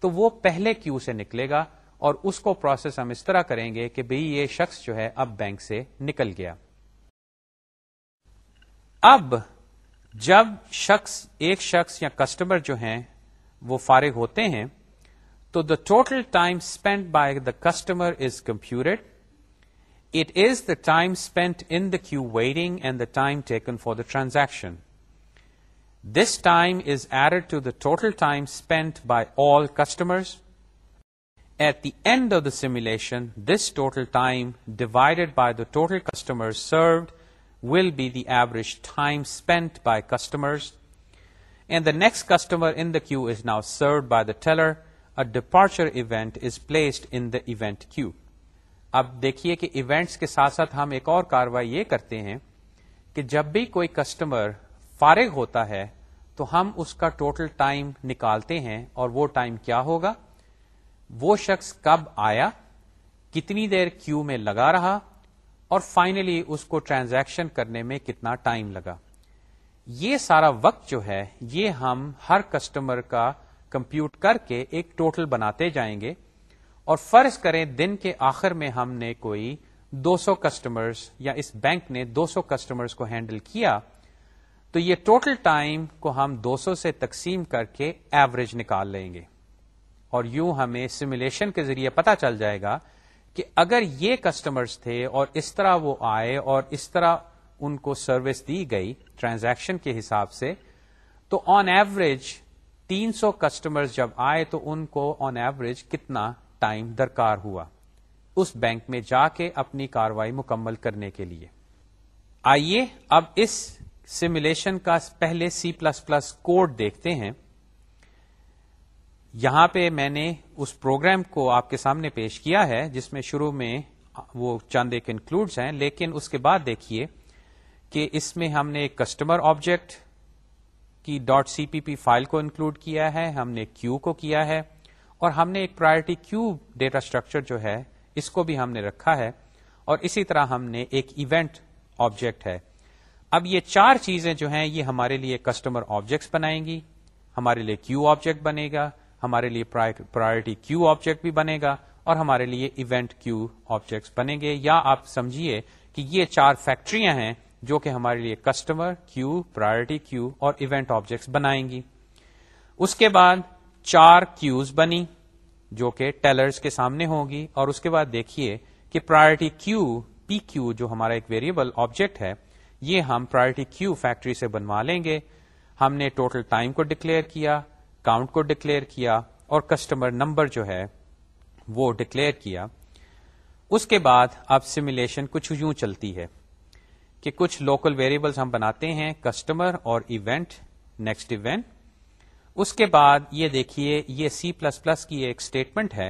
تو وہ پہلے کیو سے نکلے گا اور اس کو پروسیس ہم اس طرح کریں گے کہ بھئی یہ شخص جو ہے اب بینک سے نکل گیا اب جب شخص ایک شخص یا کسٹمر جو ہیں وہ فارغ ہوتے ہیں تو the total time spend by the customer is computed It is the time spent in the queue waiting and the time taken for the transaction. This time is added to the total time spent by all customers. At the end of the simulation, this total time divided by the total customers served will be the average time spent by customers. And the next customer in the queue is now served by the teller. A departure event is placed in the event queue. اب دیکھیے کہ events کے ساتھ ساتھ ہم ایک اور کاروائی یہ کرتے ہیں کہ جب بھی کوئی کسٹمر فارغ ہوتا ہے تو ہم اس کا ٹوٹل ٹائم نکالتے ہیں اور وہ ٹائم کیا ہوگا وہ شخص کب آیا کتنی دیر کیو میں لگا رہا اور فائنلی اس کو ٹرانزیکشن کرنے میں کتنا ٹائم لگا یہ سارا وقت جو ہے یہ ہم ہر کسٹمر کا کمپیوٹ کر کے ایک ٹوٹل بناتے جائیں گے اور فرض کریں دن کے آخر میں ہم نے کوئی دو سو کسٹمرس یا اس بینک نے دو سو کسٹمرس کو ہینڈل کیا تو یہ ٹوٹل ٹائم کو ہم دو سو سے تقسیم کر کے ایوریج نکال لیں گے اور یوں ہمیں سمولیشن کے ذریعے پتا چل جائے گا کہ اگر یہ کسٹمرس تھے اور اس طرح وہ آئے اور اس طرح ان کو سروس دی گئی ٹرانزیکشن کے حساب سے تو آن ایوریج تین سو کسٹمر جب آئے تو ان کو آن ایوریج کتنا ٹائم درکار ہوا اس بینک میں جا کے اپنی کاروائی مکمل کرنے کے لیے آئیے اب اس سیمولیشن کا پہلے سی پلس پلس کوڈ دیکھتے ہیں یہاں پہ میں نے اس پروگرام کو آپ کے سامنے پیش کیا ہے جس میں شروع میں وہ چاند ایک انکلوڈس ہیں لیکن اس کے بعد دیکھیے کہ اس میں ہم نے کسٹمر آبجیکٹ کی dot C P P file کو انکلوڈ کیا ہے ہم نے کیو کو کیا ہے اور ہم نے ایک پرائرٹی کیو ڈیٹا اسٹرکچر جو ہے اس کو بھی ہم نے رکھا ہے اور اسی طرح ہم نے ایک ایونٹ آبجیکٹ ہے اب یہ چار چیزیں جو ہیں یہ ہمارے لیے کسٹمر آبجیکٹس بنائیں گی ہمارے لیے کیو آبجیکٹ بنے گا ہمارے لیے پرائرٹی کیو آبجیکٹ بھی بنے گا اور ہمارے لیے ایونٹ کیو آبجیکٹس بنے گے یا آپ سمجھیے کہ یہ چار فیکٹریاں ہیں جو کہ ہمارے لیے کسٹمر کیو پرائرٹی کیو اور ایونٹ آبجیکٹس بنائیں گی اس کے بعد چار کیوز بنی جو کہ ٹیلرز کے سامنے ہوگی اور اس کے بعد دیکھیے کہ پرائرٹی کیو پی کیو جو ہمارا ایک ویریبل آبجیکٹ ہے یہ ہم پرائرٹی کیو فیکٹری سے بنوا لیں گے ہم نے ٹوٹل ٹائم کو ڈکلیئر کیا کاؤنٹ کو ڈکلیئر کیا اور کسٹمر نمبر جو ہے وہ ڈکلیئر کیا اس کے بعد اب سیمولیشن کچھ یوں چلتی ہے کہ کچھ لوکل ویریبلس ہم بناتے ہیں کسٹمر اور ایونٹ نیکسٹ ایونٹ اس کے بعد یہ دیکھیے یہ سی پلس پلس کی ایک اسٹیٹمنٹ ہے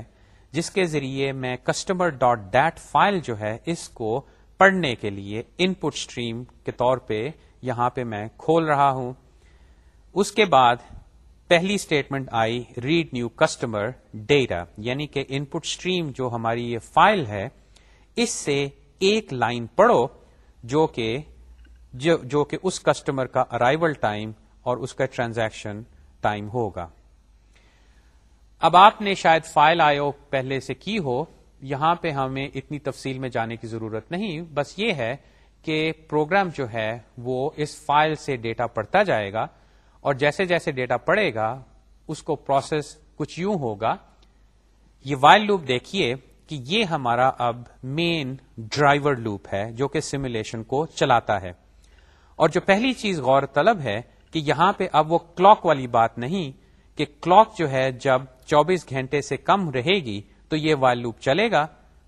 جس کے ذریعے میں کسٹمر ڈاٹ ڈیٹ فائل جو ہے اس کو پڑھنے کے لیے ان پٹ اسٹریم کے طور پہ یہاں پہ میں کھول رہا ہوں اس کے بعد پہلی statement I read new customer data یعنی کہ ان پٹ اسٹریم جو ہماری یہ فائل ہے اس سے ایک لائن پڑھو جو کہ جو جو کہ اس کسٹمر کا ارائیول ٹائم اور اس کا ٹرانزیکشن ٹائم ہوگا اب آپ نے شاید فائل آئیو پہلے سے کی ہو یہاں پہ ہمیں اتنی تفصیل میں جانے کی ضرورت نہیں بس یہ ہے کہ پروگرام جو ہے وہ اس فائل سے ڈیٹا پڑھتا جائے گا اور جیسے جیسے ڈیٹا پڑے گا اس کو پروسیس کچھ یوں ہوگا یہ وائل لوپ دیکھیے کہ یہ ہمارا اب مین ڈرائیور لوپ ہے جو کہ سمولیشن کو چلاتا ہے اور جو پہلی چیز غور طلب ہے کہ یہاں پہ اب وہ کلاک والی بات نہیں کہ کلاک جو ہے جب چوبیس گھنٹے سے کم رہے گی تو یہ وائل لوپ چلے گا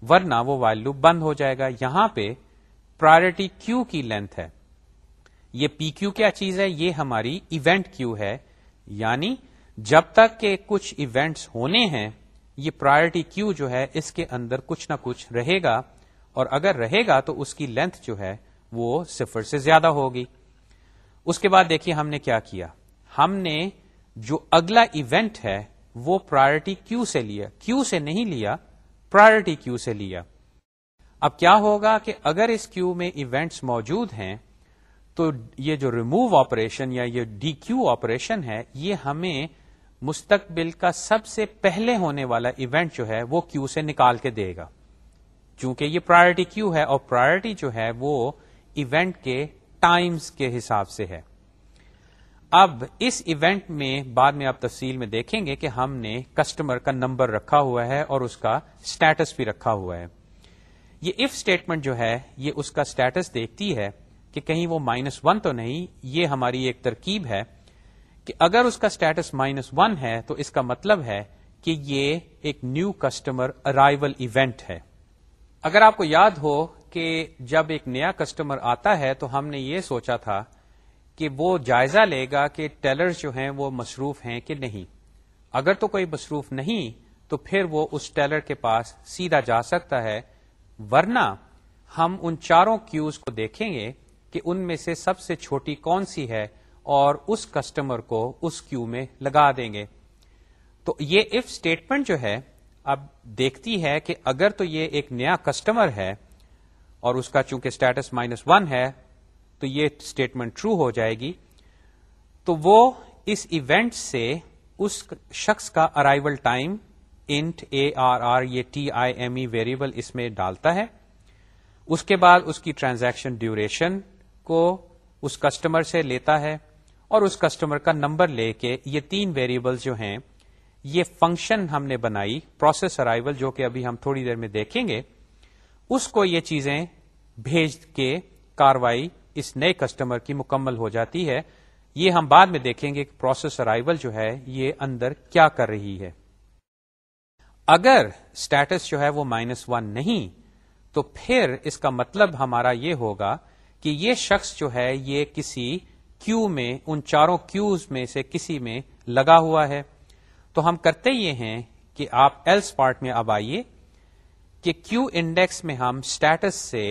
ورنہ وہ وائل لوپ بند ہو جائے گا یہاں پہ پرائرٹی کیو کی لینتھ ہے یہ پی کیو کیا چیز ہے یہ ہماری ایونٹ کیو ہے یعنی جب تک کہ کچھ ایونٹس ہونے ہیں یہ پرائرٹی کیو جو ہے اس کے اندر کچھ نہ کچھ رہے گا اور اگر رہے گا تو اس کی لینتھ جو ہے وہ صفر سے زیادہ ہوگی اس کے بعد دیکھیے ہم نے کیا کیا ہم نے جو اگلا ایونٹ ہے وہ پرائرٹی کیو سے لیا کیو سے نہیں لیا پرائرٹی کیو سے لیا اب کیا ہوگا کہ اگر اس کیو میں ایونٹس موجود ہیں تو یہ جو ریمو آپریشن یا یہ ڈی کیو آپریشن ہے یہ ہمیں مستقبل کا سب سے پہلے ہونے والا ایونٹ جو ہے وہ کیو سے نکال کے دے گا چونکہ یہ پرائرٹی کیو ہے اور پرائرٹی جو ہے وہ ایونٹ کے ٹائمز کے حساب سے ہے اب اس ایونٹ میں بعد میں آپ تفصیل میں دیکھیں گے کہ ہم نے کسٹمر کا نمبر رکھا ہوا ہے اور اس کا اسٹیٹس بھی رکھا ہوا ہے یہ اف اسٹیٹمنٹ جو ہے یہ اس کا اسٹیٹس دیکھتی ہے کہ کہیں وہ مائنس ون تو نہیں یہ ہماری ایک ترکیب ہے کہ اگر اس کا اسٹیٹس مائنس ون ہے تو اس کا مطلب ہے کہ یہ ایک نیو کسٹمر ارائیول ایونٹ ہے اگر آپ کو یاد ہو کہ جب ایک نیا کسٹمر آتا ہے تو ہم نے یہ سوچا تھا کہ وہ جائزہ لے گا کہ ٹیلرز جو ہیں وہ مصروف ہیں کہ نہیں اگر تو کوئی مصروف نہیں تو پھر وہ اس ٹیلر کے پاس سیدھا جا سکتا ہے ورنہ ہم ان چاروں کیوز کو دیکھیں گے کہ ان میں سے سب سے چھوٹی کون سی ہے اور اس کسٹمر کو اس کیو میں لگا دیں گے تو یہ اف اسٹیٹمنٹ جو ہے اب دیکھتی ہے کہ اگر تو یہ ایک نیا کسٹمر ہے اور اس کا چونکہ اسٹیٹس مائنس ون ہے تو یہ اسٹیٹمنٹ ٹرو ہو جائے گی تو وہ اس ایونٹ سے اس شخص کا arrival time int A R R یہ T I M E variable اس میں ڈالتا ہے اس کے بعد اس کی ٹرانزیکشن ڈیوریشن کو اس کسٹمر سے لیتا ہے اور اس کسٹمر کا نمبر لے کے یہ تین ویریبل جو ہیں یہ فنکشن ہم نے بنائی پروسیس ارائیول جو کہ ابھی ہم تھوڑی دیر میں دیکھیں گے اس کو یہ چیزیں بھیج کے کاروائی اس نئے کسٹمر کی مکمل ہو جاتی ہے یہ ہم بعد میں دیکھیں گے پروسیس ارائیول جو ہے یہ اندر کیا کر رہی ہے اگر اسٹیٹس جو ہے وہ مائنس ون نہیں تو پھر اس کا مطلب ہمارا یہ ہوگا کہ یہ شخص جو ہے یہ کسی کیو میں ان چاروں کیوز میں سے کسی میں لگا ہوا ہے تو ہم کرتے یہ ہیں کہ آپ ایلس پارٹ میں اب آئیے کہ کیو انڈیکس میں ہم اسٹیٹس سے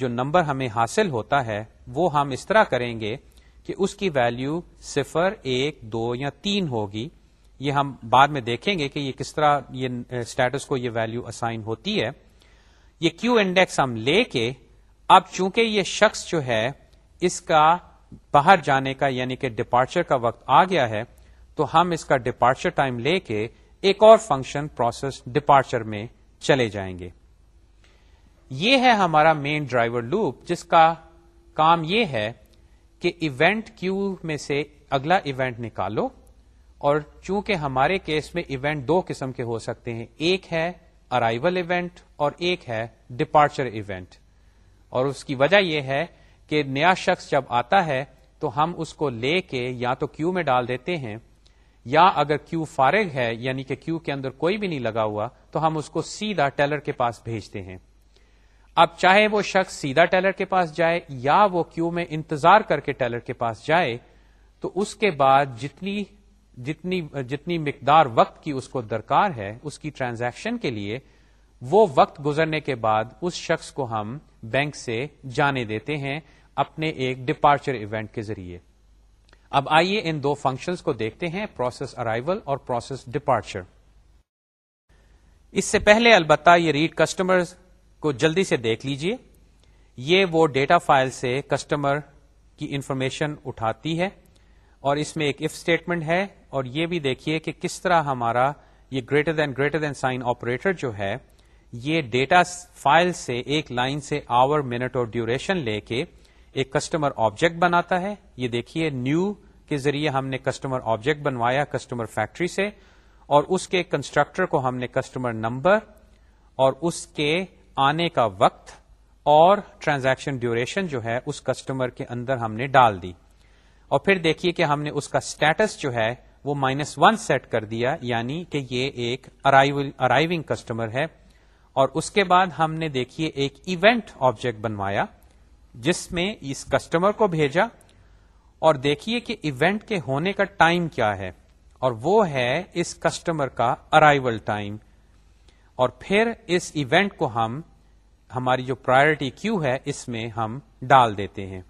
جو نمبر ہمیں حاصل ہوتا ہے وہ ہم اس طرح کریں گے کہ اس کی ویلو صفر ایک دو یا تین ہوگی یہ ہم بعد میں دیکھیں گے کہ یہ کس طرح یہ اسٹیٹس کو یہ ویلو اسائن ہوتی ہے یہ کیو انڈیکس ہم لے کے اب چونکہ یہ شخص جو ہے اس کا باہر جانے کا یعنی کہ ڈپارچر کا وقت آ گیا ہے تو ہم اس کا ڈپارچر ٹائم لے کے ایک اور فنکشن پروسیس ڈپارچر میں چلے جائیں گے یہ ہے ہمارا مین ڈرائیور لوپ جس کا کام یہ ہے کہ ایونٹ کیو میں سے اگلا ایونٹ نکالو اور چونکہ ہمارے کیس میں ایونٹ دو قسم کے ہو سکتے ہیں ایک ہے ارائیول ایونٹ اور ایک ہے ڈپارچر ایونٹ اور اس کی وجہ یہ ہے کہ نیا شخص جب آتا ہے تو ہم اس کو لے کے یا تو کیو میں ڈال دیتے ہیں یا اگر کیو فارغ ہے یعنی کہ کیو کے اندر کوئی بھی نہیں لگا ہوا تو ہم اس کو سیدھا ٹیلر کے پاس بھیجتے ہیں اب چاہے وہ شخص سیدھا ٹیلر کے پاس جائے یا وہ کیو میں انتظار کر کے ٹیلر کے پاس جائے تو اس کے بعد جتنی جتنی جتنی مقدار وقت کی اس کو درکار ہے اس کی ٹرانزیکشن کے لیے وہ وقت گزرنے کے بعد اس شخص کو ہم بینک سے جانے دیتے ہیں اپنے ایک ڈپارچر ایونٹ کے ذریعے اب آئیے ان دو فنکشنز کو دیکھتے ہیں پروسیس ارائیول اور پروسیس ڈپارچر اس سے پہلے البتہ یہ ریڈ کسٹمر کو جلدی سے دیکھ لیجیے یہ وہ ڈیٹا فائل سے کسٹمر کی انفارمیشن اٹھاتی ہے اور اس میں ایک اف اسٹیٹمنٹ ہے اور یہ بھی دیکھیے کہ کس طرح ہمارا یہ greater than greater than sign operator جو ہے یہ ڈیٹا فائل سے ایک لائن سے آور منٹ اور ڈیوریشن لے کے ایک کسٹمر آبجیکٹ بناتا ہے یہ دیکھیے نیو کے ذریعے ہم نے کسٹمر آبجیکٹ بنوایا کسٹمر فیکٹری سے اور اس کے کنسٹرکٹر کو ہم نے کسٹمر نمبر اور اس کے آنے کا وقت اور ٹرانزیکشن ڈیوریشن جو ہے اس کسٹمر کے اندر ہم نے ڈال دی اور پھر دیکھیے کہ ہم نے اس کا اسٹیٹس جو ہے وہ مائنس ون سیٹ کر دیا یعنی کہ یہ ایک ارائیونگ کسٹمر ہے اور اس کے بعد ہم نے دیکھیے ایک ایونٹ آبجیکٹ بنوایا جس میں اس کسٹمر کو بھیجا اور دیکھیے کہ ایونٹ کے ہونے کا ٹائم کیا ہے اور وہ ہے اس کسٹمر کا ارائیول ٹائم اور پھر اس ایونٹ کو ہم ہماری جو پرائرٹی کیو ہے اس میں ہم ڈال دیتے ہیں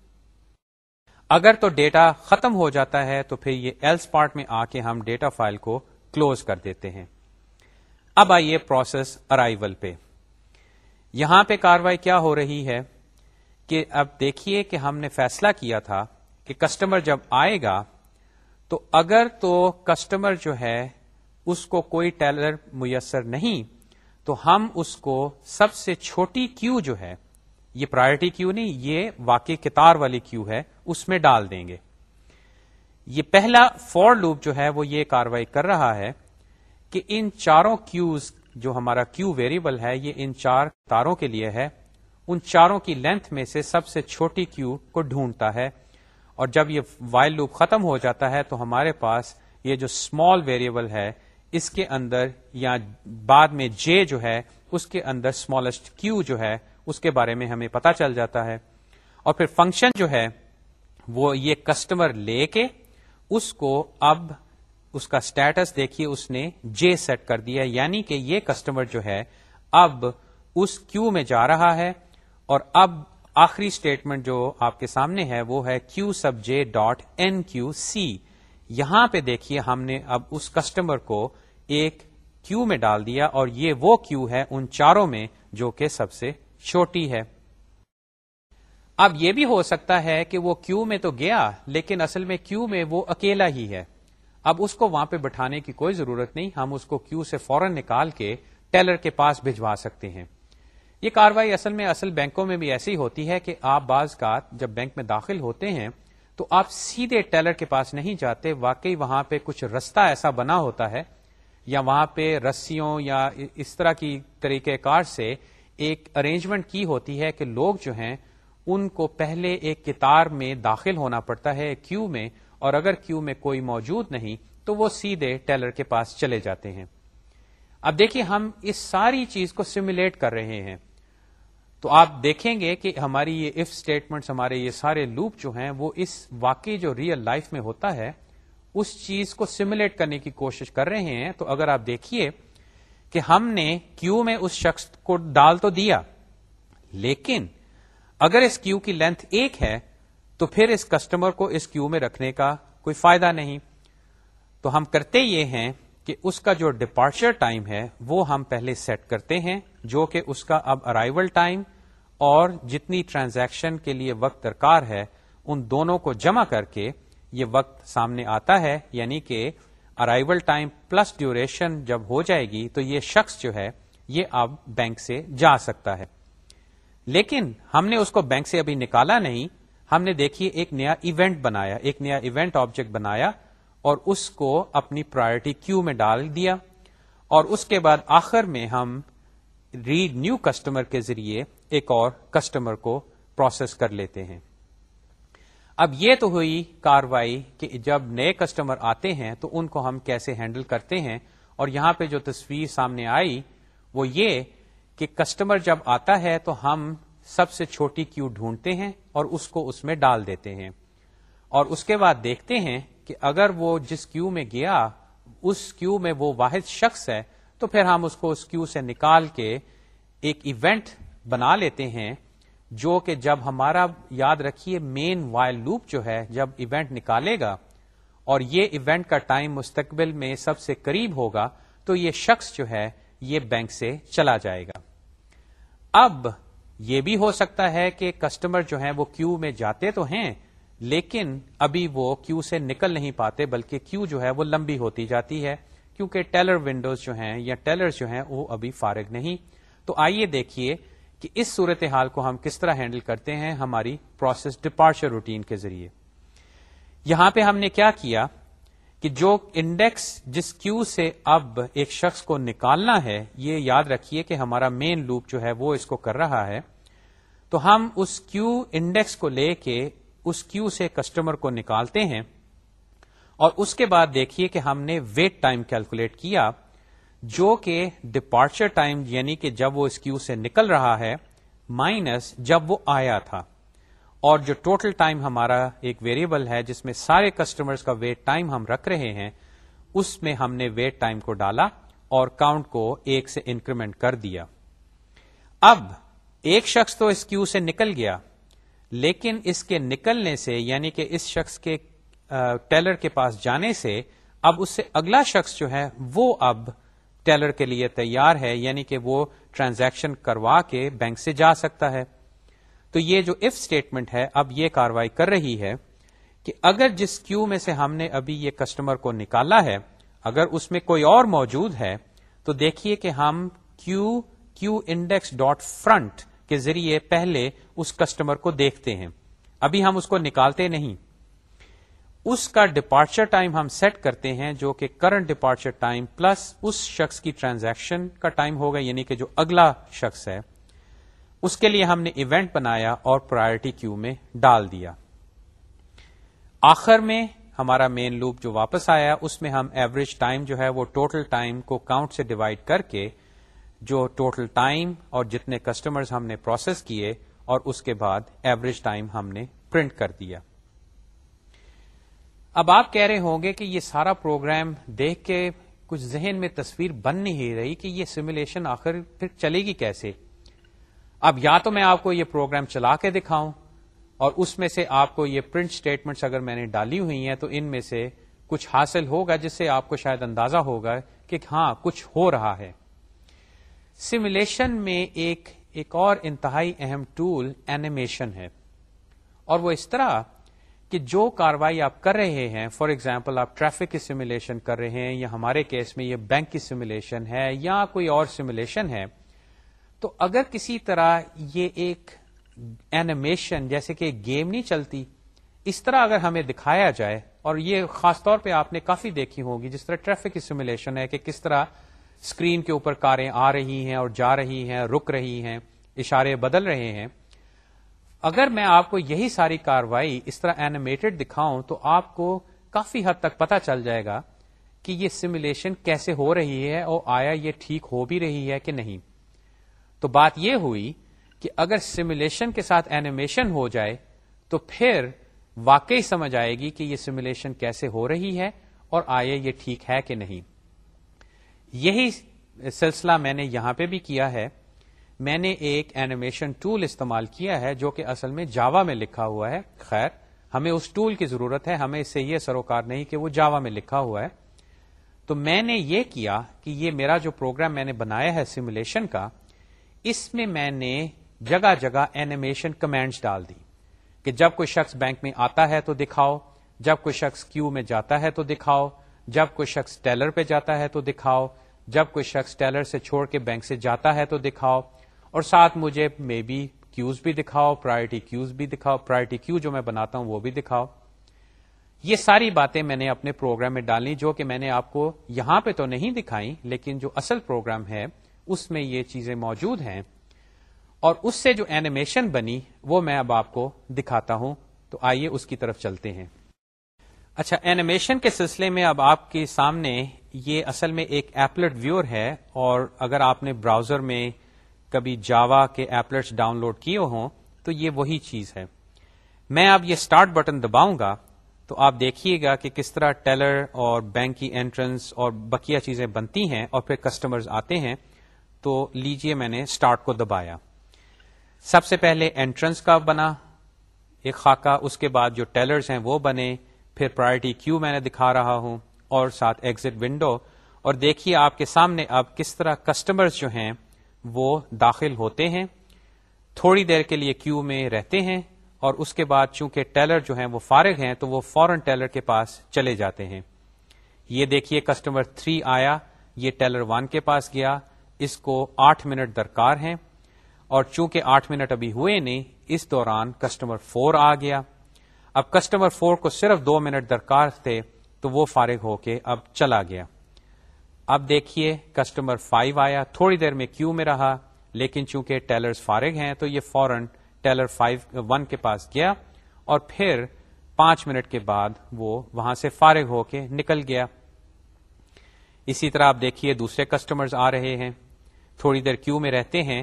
اگر تو ڈیٹا ختم ہو جاتا ہے تو پھر یہ ایلس پارٹ میں آ کے ہم ڈیٹا فائل کو کلوز کر دیتے ہیں اب آئیے پروسیس ارائیول پہ یہاں پہ کاروائی کیا ہو رہی ہے کہ اب دیکھیے کہ ہم نے فیصلہ کیا تھا کہ کسٹمر جب آئے گا تو اگر تو کسٹمر جو ہے اس کو کوئی ٹیلر میسر نہیں تو ہم اس کو سب سے چھوٹی کیو جو ہے یہ پرائرٹی کیو نہیں یہ واقع کتار والی کیو ہے اس میں ڈال دیں گے یہ پہلا فور لوپ جو ہے وہ یہ کاروائی کر رہا ہے کہ ان چاروں کیوز جو ہمارا کیو ویریبل ہے یہ ان چار تاروں کے لیے ہے ان چاروں کی لینتھ میں سے سب سے چھوٹی کیو کو ڈھونڈتا ہے اور جب یہ وائل لوپ ختم ہو جاتا ہے تو ہمارے پاس یہ جو اسمال ویریبل ہے اس کے اندر یا بعد میں جے جو ہے اس کے اندر اسمالسٹ کیو جو ہے اس کے بارے میں ہمیں پتا چل جاتا ہے اور پھر فنکشن جو ہے وہ یہ کسٹمر لے کے اس کو اب اس کا اسٹیٹس دیکھیے اس نے جے سیٹ کر دیا یعنی کہ یہ کسٹمر جو ہے اب اس کیو میں جا رہا ہے اور اب آخری اسٹیٹمنٹ جو آپ کے سامنے ہے وہ ہے queue sub J dot enqueue C یہاں پہ دیکھیے ہم نے اب اس کسٹمر کو ایک کیو میں ڈال دیا اور یہ وہ کیو ہے ان چاروں میں جو کہ سب سے چھوٹی ہے اب یہ بھی ہو سکتا ہے کہ وہ کیو میں تو گیا لیکن اصل میں کیو میں وہ اکیلا ہی ہے اب اس کو وہاں پہ بٹھانے کی کوئی ضرورت نہیں ہم اس کو کیو سے فوراً نکال کے ٹیلر کے پاس بھجوا سکتے ہیں یہ کاروائی اصل میں اصل بینکوں میں بھی ایسی ہوتی ہے کہ آپ بعض کا جب بینک میں داخل ہوتے ہیں تو آپ سیدھے ٹیلر کے پاس نہیں جاتے واقعی وہاں پہ کچھ رستہ ایسا بنا ہوتا ہے یا وہاں پہ رسیوں یا اس طرح کی طریقہ کار سے ایک ارینجمنٹ کی ہوتی ہے کہ لوگ جو ہیں ان کو پہلے ایک کتار میں داخل ہونا پڑتا ہے کیو میں اور اگر کیو میں کوئی موجود نہیں تو وہ سیدھے ٹیلر کے پاس چلے جاتے ہیں اب دیکھیے ہم اس ساری چیز کو سمولیٹ کر رہے ہیں تو آپ دیکھیں گے کہ ہماری یہ اف اسٹیٹمنٹ ہمارے یہ سارے لوپ جو ہیں وہ اس واقعی جو ریئل لائف میں ہوتا ہے اس چیز کو سیمولیٹ کرنے کی کوشش کر رہے ہیں تو اگر آپ دیکھیے کہ ہم نے کیو میں اس شخص کو ڈال تو دیا لیکن اگر اس کیو کی لینتھ ایک ہے تو پھر اس کسٹمر کو اس کیو میں رکھنے کا کوئی فائدہ نہیں تو ہم کرتے یہ ہیں کہ اس کا جو ڈپارچر ٹائم ہے وہ ہم پہلے سیٹ کرتے ہیں جو کہ اس کا اب ارائیول ٹائم اور جتنی ٹرانزیکشن کے لیے وقت درکار ہے ان دونوں کو جمع کر کے یہ وقت سامنے آتا ہے یعنی کہ ارائیول ٹائم پلس ڈیوریشن جب ہو جائے گی تو یہ شخص جو ہے یہ اب بینک سے جا سکتا ہے لیکن ہم نے اس کو بینک سے ابھی نکالا نہیں ہم نے دیکھیے ایک نیا ایونٹ بنایا ایک نیا ایونٹ آبجیکٹ بنایا اور اس کو اپنی پرائرٹی کیو میں ڈال دیا اور اس کے بعد آخر میں ہم ریڈ نیو کسٹمر کے ذریعے ایک اور کسٹمر کو پروسیس کر لیتے ہیں اب یہ تو ہوئی کاروائی کہ جب نئے کسٹمر آتے ہیں تو ان کو ہم کیسے ہینڈل کرتے ہیں اور یہاں پہ جو تصویر سامنے آئی وہ یہ کہ کسٹمر جب آتا ہے تو ہم سب سے چھوٹی کیو ڈھونڈتے ہیں اور اس کو اس میں ڈال دیتے ہیں اور اس کے بعد دیکھتے ہیں کہ اگر وہ جس کیو میں گیا اس کیو میں وہ واحد شخص ہے تو پھر ہم اس کو اس کیو سے نکال کے ایک ایونٹ بنا لیتے ہیں جو کہ جب ہمارا یاد رکھیے مین وائل لوپ جو ہے جب ایونٹ نکالے گا اور یہ ایونٹ کا ٹائم مستقبل میں سب سے قریب ہوگا تو یہ شخص جو ہے یہ بینک سے چلا جائے گا اب یہ بھی ہو سکتا ہے کہ کسٹمر جو ہیں وہ کیو میں جاتے تو ہیں لیکن ابھی وہ کیو سے نکل نہیں پاتے بلکہ کیو جو ہے وہ لمبی ہوتی جاتی ہے کیونکہ ٹیلر ونڈوز جو ہیں یا ٹیلر جو ہیں وہ ابھی فارغ نہیں تو آئیے دیکھیے کہ اس صورت حال کو ہم کس طرح ہینڈل کرتے ہیں ہماری پروسیس ڈپارچر روٹین کے ذریعے یہاں پہ ہم نے کیا کیا کہ جو انڈیکس جس کیو سے اب ایک شخص کو نکالنا ہے یہ یاد رکھیے کہ ہمارا مین لوپ جو ہے وہ اس کو کر رہا ہے تو ہم اس کیو انڈیکس کو لے کے اس کیو سے کسٹمر کو نکالتے ہیں اور اس کے بعد دیکھیے کہ ہم نے ویٹ ٹائم کیلکولیٹ کیا جو کہ ڈپارچر ٹائم یعنی کہ جب وہ اس کیو سے نکل رہا ہے مائنس جب وہ آیا تھا اور جو ٹوٹل ٹائم ہمارا ایک ویریبل ہے جس میں سارے کسٹمر کا ویٹ ٹائم ہم رکھ رہے ہیں اس میں ہم نے ویٹ ٹائم کو ڈالا اور کاؤنٹ کو ایک سے انکریمنٹ کر دیا اب ایک شخص تو اس کیو سے نکل گیا لیکن اس کے نکلنے سے یعنی کہ اس شخص کے ٹیلر کے پاس جانے سے اب اس سے اگلا شخص جو ہے وہ اب ٹیلر کے لیے تیار ہے یعنی کہ وہ ٹرانزیکشن کروا کے بینک سے جا سکتا ہے تو یہ جو اف اسٹیٹمنٹ ہے اب یہ کاروائی کر رہی ہے کہ اگر جس کیو میں سے ہم نے ابھی یہ کسٹمر کو نکالا ہے اگر اس میں کوئی اور موجود ہے تو دیکھیے کہ ہم queue queue index dot front کے ذریعے پہلے اس کسٹمر کو دیکھتے ہیں ابھی ہم اس کو نکالتے نہیں اس کا ڈپارچر ٹائم ہم سیٹ کرتے ہیں جو کہ کرنٹ ڈپارچر ٹائم پلس اس شخص کی ٹرانزیکشن کا ٹائم ہوگا یعنی کہ جو اگلا شخص ہے اس کے لیے ہم نے ایونٹ بنایا اور پرائرٹی کیو میں ڈال دیا آخر میں ہمارا مین لوپ جو واپس آیا اس میں ہم ایوریج ٹائم جو ہے وہ ٹوٹل ٹائم کو کاؤنٹ سے ڈیوائڈ کر کے جو ٹوٹل ٹائم اور جتنے کسٹمر ہم نے پروسیس کیے اور اس کے بعد ایوریج ٹائم ہم نے پرنٹ کر دیا اب آپ کہہ رہے ہوں گے کہ یہ سارا پروگرام دیکھ کے کچھ ذہن میں تصویر بن نہیں رہی کہ یہ سمولیشن آخر پھر چلے گی کیسے اب یا تو میں آپ کو یہ پروگرام چلا کے دکھاؤں اور اس میں سے آپ کو یہ پرنٹ اسٹیٹمنٹس اگر میں نے ڈالی ہوئی ہیں تو ان میں سے کچھ حاصل ہوگا جس سے آپ کو شاید اندازہ ہوگا کہ ہاں کچھ ہو رہا ہے سمولیشن میں ایک ایک اور انتہائی اہم ٹول اینیمیشن ہے اور وہ اس طرح کہ جو کاروائی آپ کر رہے ہیں فار ایگزامپل آپ ٹریفک کی سمولیشن کر رہے ہیں یا ہمارے کیس میں یہ بینک کی سمولیشن ہے یا کوئی اور سمولیشن ہے تو اگر کسی طرح یہ ایک اینیمیشن جیسے کہ گیم نہیں چلتی اس طرح اگر ہمیں دکھایا جائے اور یہ خاص طور پہ آپ نے کافی دیکھی ہوگی جس طرح ٹریفک کی سیمولیشن ہے کہ کس طرح اسکرین کے اوپر کاریں آ رہی ہیں اور جا رہی ہیں رک رہی ہیں اشارے بدل رہے ہیں اگر میں آپ کو یہی ساری کاروائی اس طرح اینیمیٹڈ دکھاؤں تو آپ کو کافی حد تک پتا چل جائے گا کہ یہ سمولیشن کیسے ہو رہی ہے اور آیا یہ ٹھیک ہو بھی رہی ہے کہ نہیں تو بات یہ ہوئی کہ اگر سمولیشن کے ساتھ اینیمیشن ہو جائے تو پھر واقعی سمجھ آئے گی کہ یہ سمولیشن کیسے ہو رہی ہے اور آئے یہ ٹھیک ہے کہ نہیں یہی سلسلہ میں نے یہاں پہ بھی کیا ہے میں نے ایک اینیمیشن ٹول استعمال کیا ہے جو کہ اصل میں جاوا میں لکھا ہوا ہے خیر ہمیں اس ٹول کی ضرورت ہے ہمیں اس سے یہ سروکار نہیں کہ وہ جاوا میں لکھا ہوا ہے تو میں نے یہ کیا کہ یہ میرا جو پروگرام میں نے بنایا ہے سیمولیشن کا اس میں میں نے جگہ جگہ اینیمیشن کمینٹس ڈال دی کہ جب کوئی شخص بینک میں آتا ہے تو دکھاؤ جب کوئی شخص کیو میں جاتا ہے تو دکھاؤ جب کوئی شخص ٹیلر پہ جاتا ہے تو دکھاؤ جب کوئی شخص ٹیلر سے چھوڑ کے بینک سے جاتا ہے تو دکھاؤ اور ساتھ مجھے مے بی کیوز بھی دکھاؤ پرائرٹی کیوز بھی دکھاؤ پرائرٹی کیو جو میں بناتا ہوں وہ بھی دکھاؤ یہ ساری باتیں میں نے اپنے پروگرام میں ڈالی جو کہ میں نے آپ کو یہاں پہ تو نہیں دکھائی لیکن جو اصل پروگرام ہے اس میں یہ چیزیں موجود ہیں اور اس سے جو اینیمیشن بنی وہ میں اب آپ کو دکھاتا ہوں تو آئیے اس کی طرف چلتے ہیں اچھا اینیمیشن کے سلسلے میں اب آپ کے سامنے یہ اصل میں ایک ایپلٹ ویور ہے اور اگر آپ نے براؤزر میں کبھی جاوا کے ایپلٹس ڈاؤن لوڈ کیے ہوں تو یہ وہی چیز ہے میں اب یہ اسٹارٹ بٹن دباؤں گا تو آپ دیکھیے گا کہ کس طرح ٹیلر اور بینک کی اینٹرنس اور بقیہ چیزیں بنتی ہیں اور پھر کسٹمرز آتے ہیں تو لیجئے میں نے اسٹارٹ کو دبایا سب سے پہلے اینٹرنس کا بنا ایک خاکہ اس کے بعد جو ٹیلرز ہیں وہ بنے پھر پرائرٹی کیو میں نے دکھا رہا ہوں اور ساتھ ایگزٹ ونڈو اور دیکھیے آپ کے سامنے اب کس طرح کسٹمرز جو ہیں وہ داخل ہوتے ہیں تھوڑی دیر کے لیے کیو میں رہتے ہیں اور اس کے بعد چونکہ ٹیلر جو ہیں وہ فارغ ہیں تو وہ فورن ٹیلر کے پاس چلے جاتے ہیں یہ دیکھیے کسٹمر تھری آیا یہ ٹیلر ون کے پاس گیا اس کو آٹھ منٹ درکار ہیں اور چونکہ آٹھ منٹ ابھی ہوئے نہیں اس دوران کسٹمر فور آ گیا اب کسٹمر فور کو صرف دو منٹ درکار تھے تو وہ فارغ ہو کے اب چلا گیا اب دیکھیے کسٹمر فائیو آیا تھوڑی دیر میں کیو میں رہا لیکن چونکہ ٹیلر فارغ ہیں تو یہ فورن ٹیلر فائیو ون کے پاس گیا اور پھر پانچ منٹ کے بعد وہ وہاں سے فارغ ہو کے نکل گیا اسی طرح آپ دیکھیے دوسرے کسٹمر آ رہے ہیں تھوڑی دیر کیو میں رہتے ہیں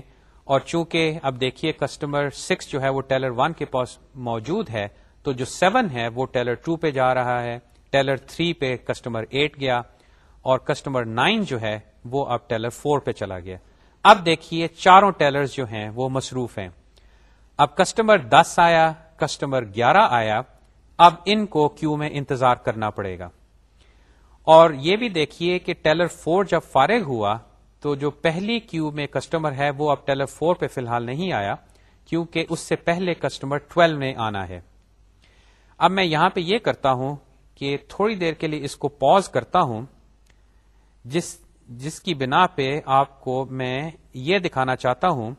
اور چونکہ اب دیکھیے کسٹمر سکس جو ہے وہ ٹیلر ون کے پاس موجود ہے تو جو سیون ہے وہ ٹیلر ٹو پہ جا رہا ہے ٹیلر تھری پہ کسٹمر ایٹ گیا اور کسٹمر نائن جو ہے وہ اب ٹیلر فور پہ چلا گیا اب دیکھیے چاروں ٹیلر جو ہیں وہ مصروف ہیں اب کسٹمر دس آیا کسٹمر گیارہ آیا اب ان کو کیو میں انتظار کرنا پڑے گا اور یہ بھی دیکھیے کہ ٹیلر فور جب فارغ ہوا تو جو پہلی کیو میں کسٹمر ہے وہ اب ٹیلر فور پہ فی الحال نہیں آیا کیونکہ اس سے پہلے کسٹمر ٹویلو میں آنا ہے اب میں یہاں پہ یہ کرتا ہوں کہ تھوڑی دیر کے لیے اس کو پوز کرتا ہوں جس جس کی بنا پہ آپ کو میں یہ دکھانا چاہتا ہوں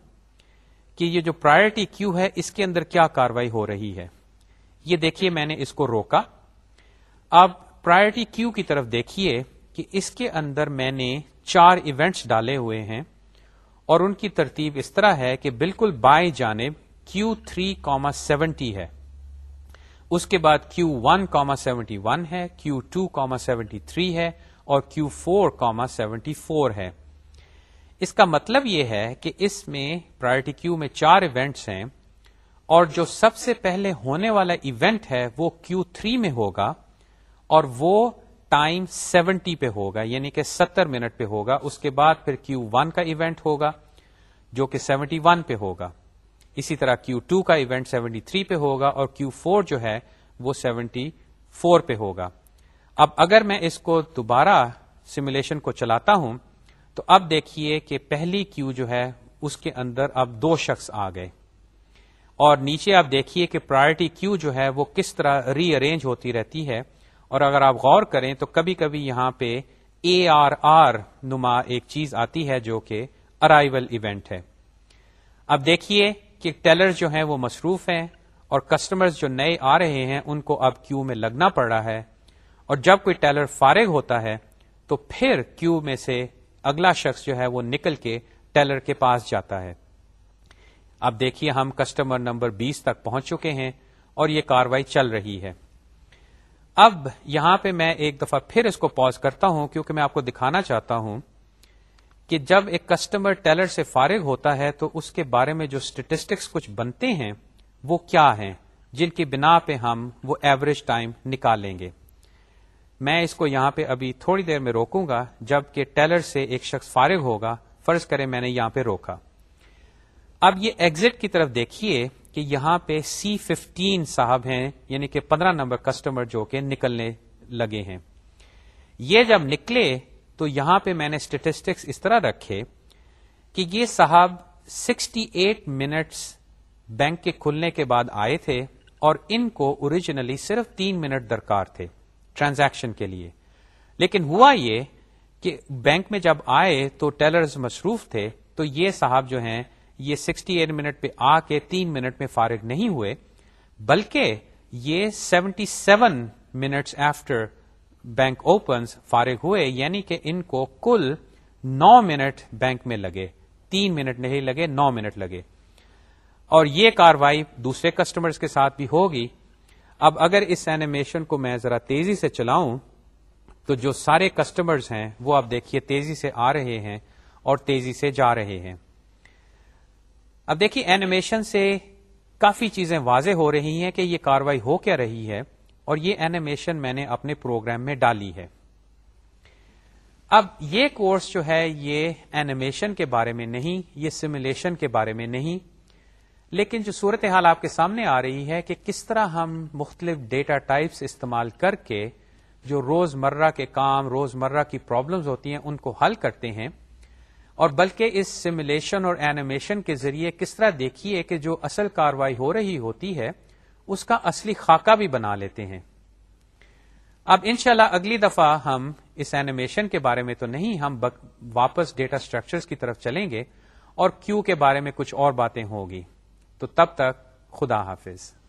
کہ یہ جو پرائرٹی کیو ہے اس کے اندر کیا کاروائی ہو رہی ہے یہ دیکھیے میں نے اس کو روکا اب پرائرٹی کیو کی طرف دیکھیے کہ اس کے اندر میں نے چار ایونٹس ڈالے ہوئے ہیں اور ان کی ترتیب اس طرح ہے کہ بالکل بائیں جانب کیو تھری کاما سیونٹی ہے اس کے بعد queue one comma seventy one ہے queue two comma seventy three ہے اور queue four comma seventy four ہے اس کا مطلب یہ ہے کہ اس میں پرائرٹی کیو میں چار ایونٹس ہیں اور جو سب سے پہلے ہونے والا ایونٹ ہے وہ کیو تھری میں ہوگا اور وہ ٹائم سیونٹی پہ ہوگا یعنی کہ ستر منٹ پہ ہوگا اس کے بعد پھر کیو ون کا ایونٹ ہوگا جو کہ سیونٹی ون پہ ہوگا اسی طرح کیو ٹو کا ایونٹ 73 پہ ہوگا اور کیو فور جو ہے وہ 74 پہ ہوگا اب اگر میں اس کو دوبارہ سمولیشن کو چلاتا ہوں تو اب دیکھیے کہ پہلی کیو جو ہے اس کے اندر اب دو شخص آ گئے اور نیچے آپ دیکھیے کہ پرائرٹی کیو جو ہے وہ کس طرح ری ارینج ہوتی رہتی ہے اور اگر آپ غور کریں تو کبھی کبھی یہاں پہ اے آر آر نما ایک چیز آتی ہے جو کہ ارائیول ایونٹ ہے اب دیکھیے کہ ٹیلر جو ہیں وہ مصروف ہیں اور کسٹمرز جو نئے آ رہے ہیں ان کو اب کیو میں لگنا پڑ رہا ہے اور جب کوئی ٹیلر فارغ ہوتا ہے تو پھر کیو میں سے اگلا شخص جو ہے وہ نکل کے ٹیلر کے پاس جاتا ہے اب دیکھیے ہم کسٹمر نمبر بیس تک پہنچ چکے ہیں اور یہ کاروائی چل رہی ہے اب یہاں پہ میں ایک دفعہ پھر اس کو پوز کرتا ہوں کیونکہ میں آپ کو دکھانا چاہتا ہوں کہ جب ایک کسٹمر ٹیلر سے فارغ ہوتا ہے تو اس کے بارے میں جو اسٹیٹسٹکس کچھ بنتے ہیں وہ کیا ہیں جن کی بنا پہ ہم وہ ایوریج ٹائم نکالیں گے میں اس کو یہاں پہ ابھی تھوڑی دیر میں روکوں گا جب کہ ٹیلر سے ایک شخص فارغ ہوگا فرض کرے میں نے یہاں پہ روکا اب یہ ایگزٹ کی طرف دیکھیے کہ یہاں پہ سی ففٹین صاحب ہیں یعنی کہ پندرہ نمبر کسٹمر جو کہ نکلنے لگے ہیں یہ جب نکلے تو یہاں پہ میں نے اسٹیٹسٹکس اس طرح رکھے کہ یہ صاحب سکسٹی ایٹ منٹس بینک کے کھلنے کے بعد آئے تھے اور ان کو اوریجنلی صرف تین منٹ درکار تھے ٹرانزیکشن کے لیے لیکن ہوا یہ کہ بینک میں جب آئے تو ٹیلرز مصروف تھے تو یہ صاحب جو ہیں یہ سکسٹی ایٹ منٹ پہ آ کے تین منٹ میں فارغ نہیں ہوئے بلکہ یہ seventy seven minutes after bank open فارغ ہوئے یعنی کہ ان کو کل نو منٹ بینک میں لگے تین منٹ نہیں لگے نو منٹ لگے اور یہ کاروائی دوسرے کسٹمر کے ساتھ بھی ہوگی اب اگر اس اینیمیشن کو میں ذرا تیزی سے چلاؤں تو جو سارے کسٹمر ہیں وہ اب دیکھیے تیزی سے آ رہے ہیں اور تیزی سے جا رہے ہیں اب دیکھیے اینیمیشن سے کافی چیزیں واضح ہو رہی ہیں کہ یہ کاروائی ہو کیا رہی ہے اور یہ اینیمیشن میں نے اپنے پروگرام میں ڈالی ہے اب یہ کورس جو ہے یہ اینیمیشن کے بارے میں نہیں یہ سمولیشن کے بارے میں نہیں لیکن جو صورتحال آپ کے سامنے آ رہی ہے کہ کس طرح ہم مختلف ڈیٹا ٹائپس استعمال کر کے جو روز مرہ کے کام روز مرہ کی پرابلمز ہوتی ہیں ان کو حل کرتے ہیں اور بلکہ اس سمولیشن اور اینیمیشن کے ذریعے کس طرح دیکھیے کہ جو اصل کاروائی ہو رہی ہوتی ہے اس کا اصلی خاکہ بھی بنا لیتے ہیں اب انشاءاللہ اگلی دفعہ ہم اس اینیمیشن کے بارے میں تو نہیں ہم واپس ڈیٹا سٹرکچرز کی طرف چلیں گے اور کیو کے بارے میں کچھ اور باتیں ہوگی تو تب تک خدا حافظ